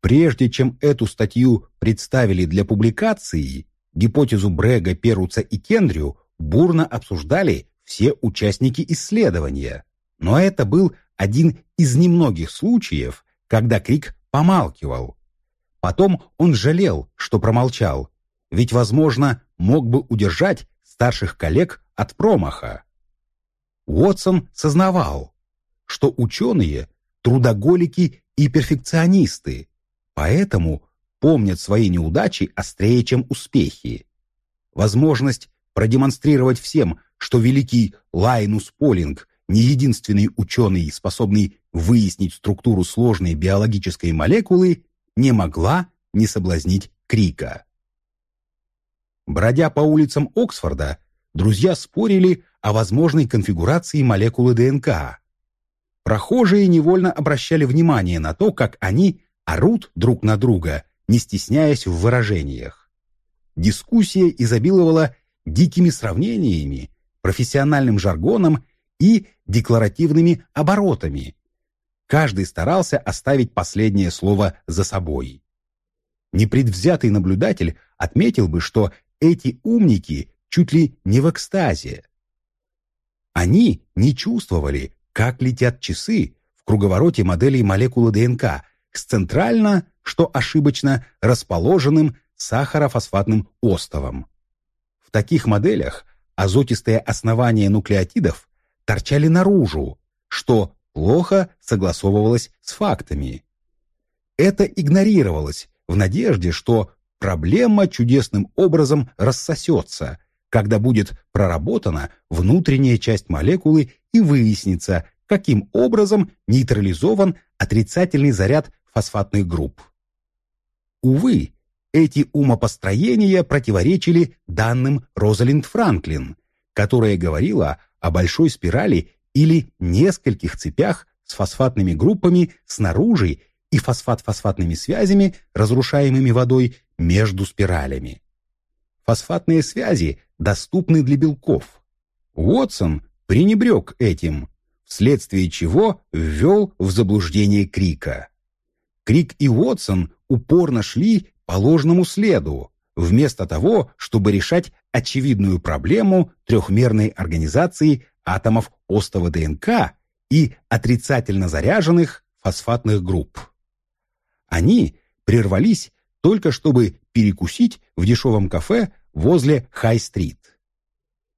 Прежде чем эту статью представили для публикации, гипотезу Брега, Перуца и Кендрю бурно обсуждали все участники исследования. Но это был один из немногих случаев, когда Крик помалкивал. Потом он жалел, что промолчал, ведь, возможно, мог бы удержать старших коллег от промаха. Уотсон сознавал, что ученые – трудоголики и перфекционисты, поэтому помнят свои неудачи острее, чем успехи. Возможность продемонстрировать всем, что великий Лайнус Полинг не единственный ученый, способный выяснить структуру сложной биологической молекулы, не могла не соблазнить Крика. Бродя по улицам Оксфорда, друзья спорили о возможной конфигурации молекулы ДНК. Прохожие невольно обращали внимание на то, как они орут друг на друга, не стесняясь в выражениях. Дискуссия изобиловала дикими сравнениями, профессиональным жаргоном и декларативными оборотами. Каждый старался оставить последнее слово за собой. Непредвзятый наблюдатель отметил бы, что эти умники чуть ли не в экстазе. Они не чувствовали, как летят часы в круговороте моделей молекулы ДНК с центрально, что ошибочно, расположенным сахарофосфатным остовом. В таких моделях азотистые основания нуклеотидов торчали наружу, что плохо согласовывалось с фактами. Это игнорировалось в надежде, что проблема чудесным образом рассосется, когда будет проработана внутренняя часть молекулы и выяснится, каким образом нейтрализован отрицательный заряд фосфатных групп. Увы, эти умопостроения противоречили данным Розалинд Франклин, которая говорила о большой спирали или нескольких цепях с фосфатными группами снаружи и фосфат-фосфатными связями, разрушаемыми водой, между спиралями. Фосфатные связи доступны для белков. Уотсон пренебрег этим, вследствие чего ввел в заблуждение Крика. Крик и Уотсон упорно шли по ложному следу, вместо того, чтобы решать очевидную проблему трехмерной организации атомов остова ДНК и отрицательно заряженных фосфатных групп. Они прервались только чтобы перекусить в дешевом кафе возле Хай-стрит.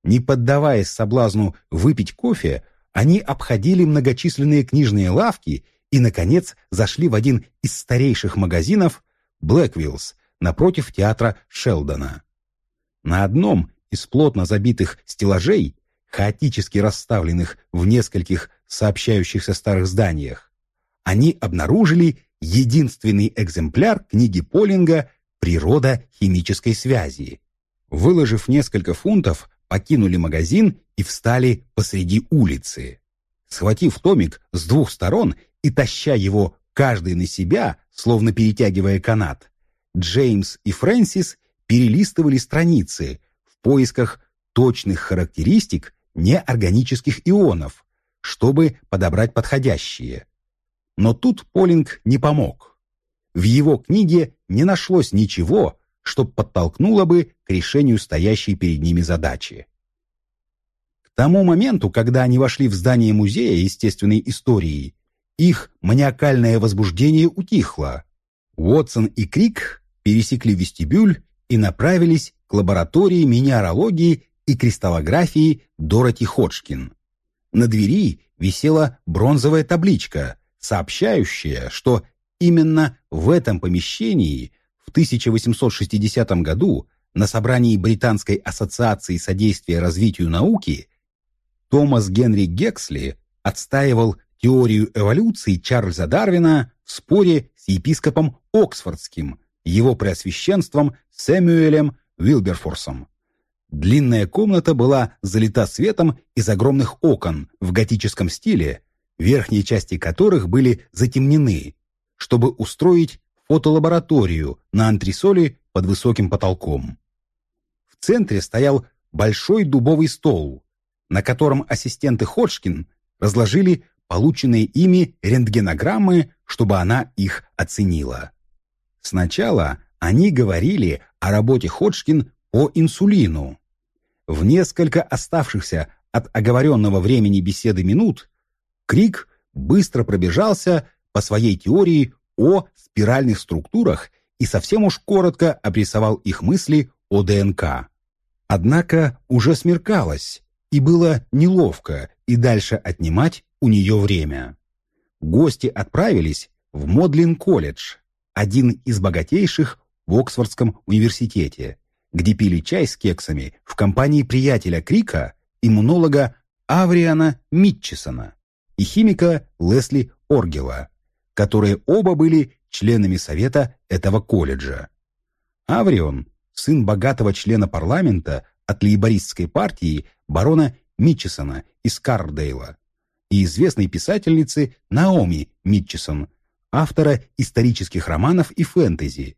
Не поддаваясь соблазну выпить кофе, они обходили многочисленные книжные лавки и, наконец, зашли в один из старейших магазинов Блэквеллс напротив театра Шелдона. На одном из плотно забитых стеллажей, хаотически расставленных в нескольких сообщающихся старых зданиях, они обнаружили единственный экземпляр книги Полинга «Природа химической связи». Выложив несколько фунтов, покинули магазин и встали посреди улицы. Схватив томик с двух сторон и таща его каждый на себя, словно перетягивая канат, Джеймс и Фрэнсис перелистывали страницы в поисках точных характеристик неорганических ионов, чтобы подобрать подходящие. Но тут Полинг не помог. В его книге не нашлось ничего, что подтолкнуло бы к решению стоящей перед ними задачи. К тому моменту, когда они вошли в здание Музея естественной истории, их маниакальное возбуждение утихло. Уотсон и Крик пересекли вестибюль и направились к лаборатории минералогии и кристаллографии Дороти Ходжкин. На двери висела бронзовая табличка, сообщающая, что именно в этом помещении в 1860 году на собрании Британской ассоциации содействия развитию науки Томас Генри Гексли отстаивал теорию эволюции Чарльза Дарвина в споре с епископом Оксфордским его преосвященством Сэмюэлем Вилберфорсом. Длинная комната была залита светом из огромных окон в готическом стиле, верхние части которых были затемнены, чтобы устроить фотолабораторию на антресоле под высоким потолком. В центре стоял большой дубовый стол, на котором ассистенты Ходжкин разложили полученные ими рентгенограммы, чтобы она их оценила. Сначала они говорили о работе Ходжкин по инсулину. В несколько оставшихся от оговоренного времени беседы минут Крик быстро пробежался по своей теории о спиральных структурах и совсем уж коротко обрисовал их мысли о ДНК. Однако уже смеркалось, и было неловко и дальше отнимать у нее время. Гости отправились в Модлин-колледж, один из богатейших в Оксфордском университете, где пили чай с кексами в компании приятеля Крика, иммунолога Авриана Митчесона и химика Лесли Оргела, которые оба были членами совета этого колледжа. Аврион, сын богатого члена парламента от лейбористской партии барона Митчесона из Кардейла и известной писательницы Наоми Митчесон, автора исторических романов и фэнтези,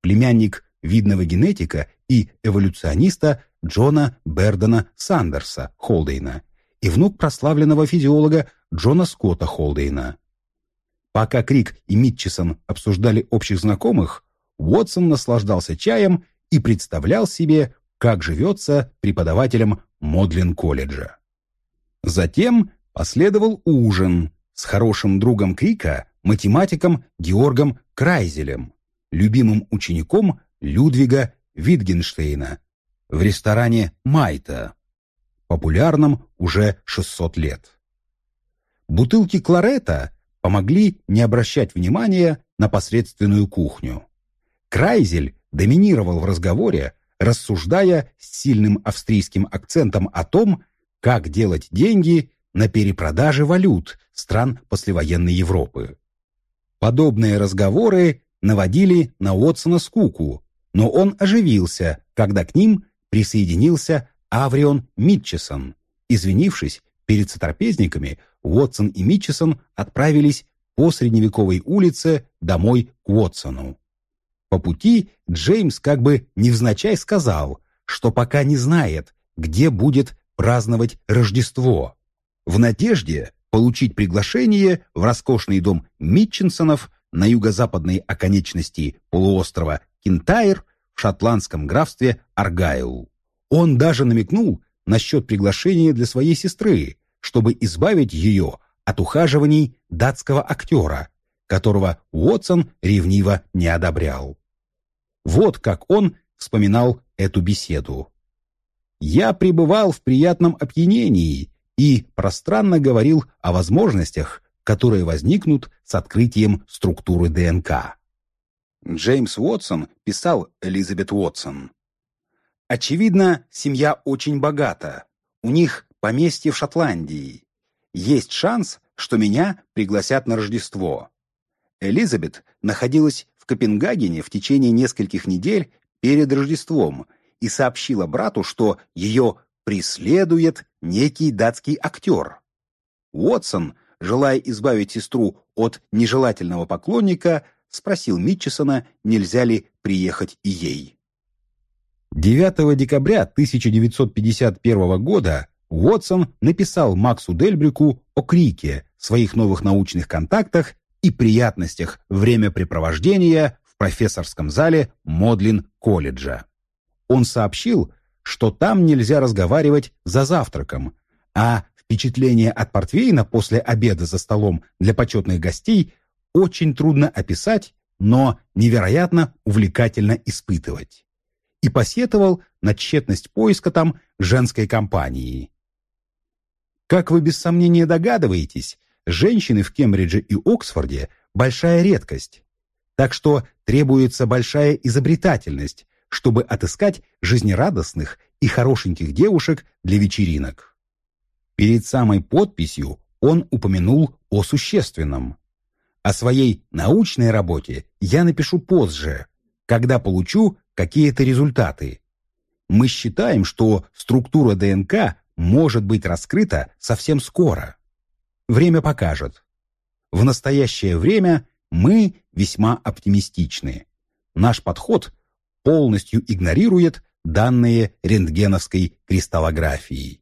племянник видного генетика и эволюциониста Джона Бердена Сандерса Холдейна и внук прославленного физиолога Джона Скотта Холдейна. Пока Крик и Митчесон обсуждали общих знакомых, Уотсон наслаждался чаем и представлял себе, как живется преподавателем Модлин-колледжа. Затем последовал ужин с хорошим другом Крика, математиком Георгом Крайзелем, любимым учеником Людвига Витгенштейна, в ресторане «Майта», популярном уже 600 лет. Бутылки кларета помогли не обращать внимания на посредственную кухню. Крайзель доминировал в разговоре, рассуждая с сильным австрийским акцентом о том, как делать деньги на перепродаже валют стран послевоенной Европы. Подобные разговоры наводили на Уотсона скуку, но он оживился, когда к ним присоединился Аврион Митчесон, извинившись перед сотрапезниками Уотсон и Митчесон отправились по средневековой улице домой к Уотсону. По пути Джеймс как бы невзначай сказал, что пока не знает, где будет праздновать Рождество, в надежде получить приглашение в роскошный дом Митчинсонов на юго-западной оконечности полуострова Кинтайр в шотландском графстве Аргайл. Он даже намекнул насчет приглашения для своей сестры, чтобы избавить ее от ухаживаний датского актера, которого Уотсон ревниво не одобрял. Вот как он вспоминал эту беседу. «Я пребывал в приятном опьянении и пространно говорил о возможностях, которые возникнут с открытием структуры ДНК». Джеймс Уотсон писал Элизабет Уотсон. «Очевидно, семья очень богата. У них поместье в Шотландии. Есть шанс, что меня пригласят на Рождество. Элизабет находилась в Копенгагене в течение нескольких недель перед Рождеством и сообщила брату, что ее преследует некий датский актер. Уотсон, желая избавить сестру от нежелательного поклонника, спросил Митчесона, нельзя ли приехать и ей. 9 декабря 1951 года Уотсон написал Максу Дельбрику о Крике, своих новых научных контактах и приятностях времяпрепровождения в профессорском зале Модлин-колледжа. Он сообщил, что там нельзя разговаривать за завтраком, а впечатление от портвейна после обеда за столом для почетных гостей очень трудно описать, но невероятно увлекательно испытывать. И посетовал на тщетность поиска там женской компании. Как вы без сомнения догадываетесь, женщины в Кембридже и Оксфорде – большая редкость. Так что требуется большая изобретательность, чтобы отыскать жизнерадостных и хорошеньких девушек для вечеринок. Перед самой подписью он упомянул о существенном. О своей научной работе я напишу позже, когда получу какие-то результаты. Мы считаем, что структура ДНК может быть раскрыта совсем скоро. время покажет. В настоящее время мы весьма оптимистичны. Наш подход полностью игнорирует данные рентгеновской кристаллографии.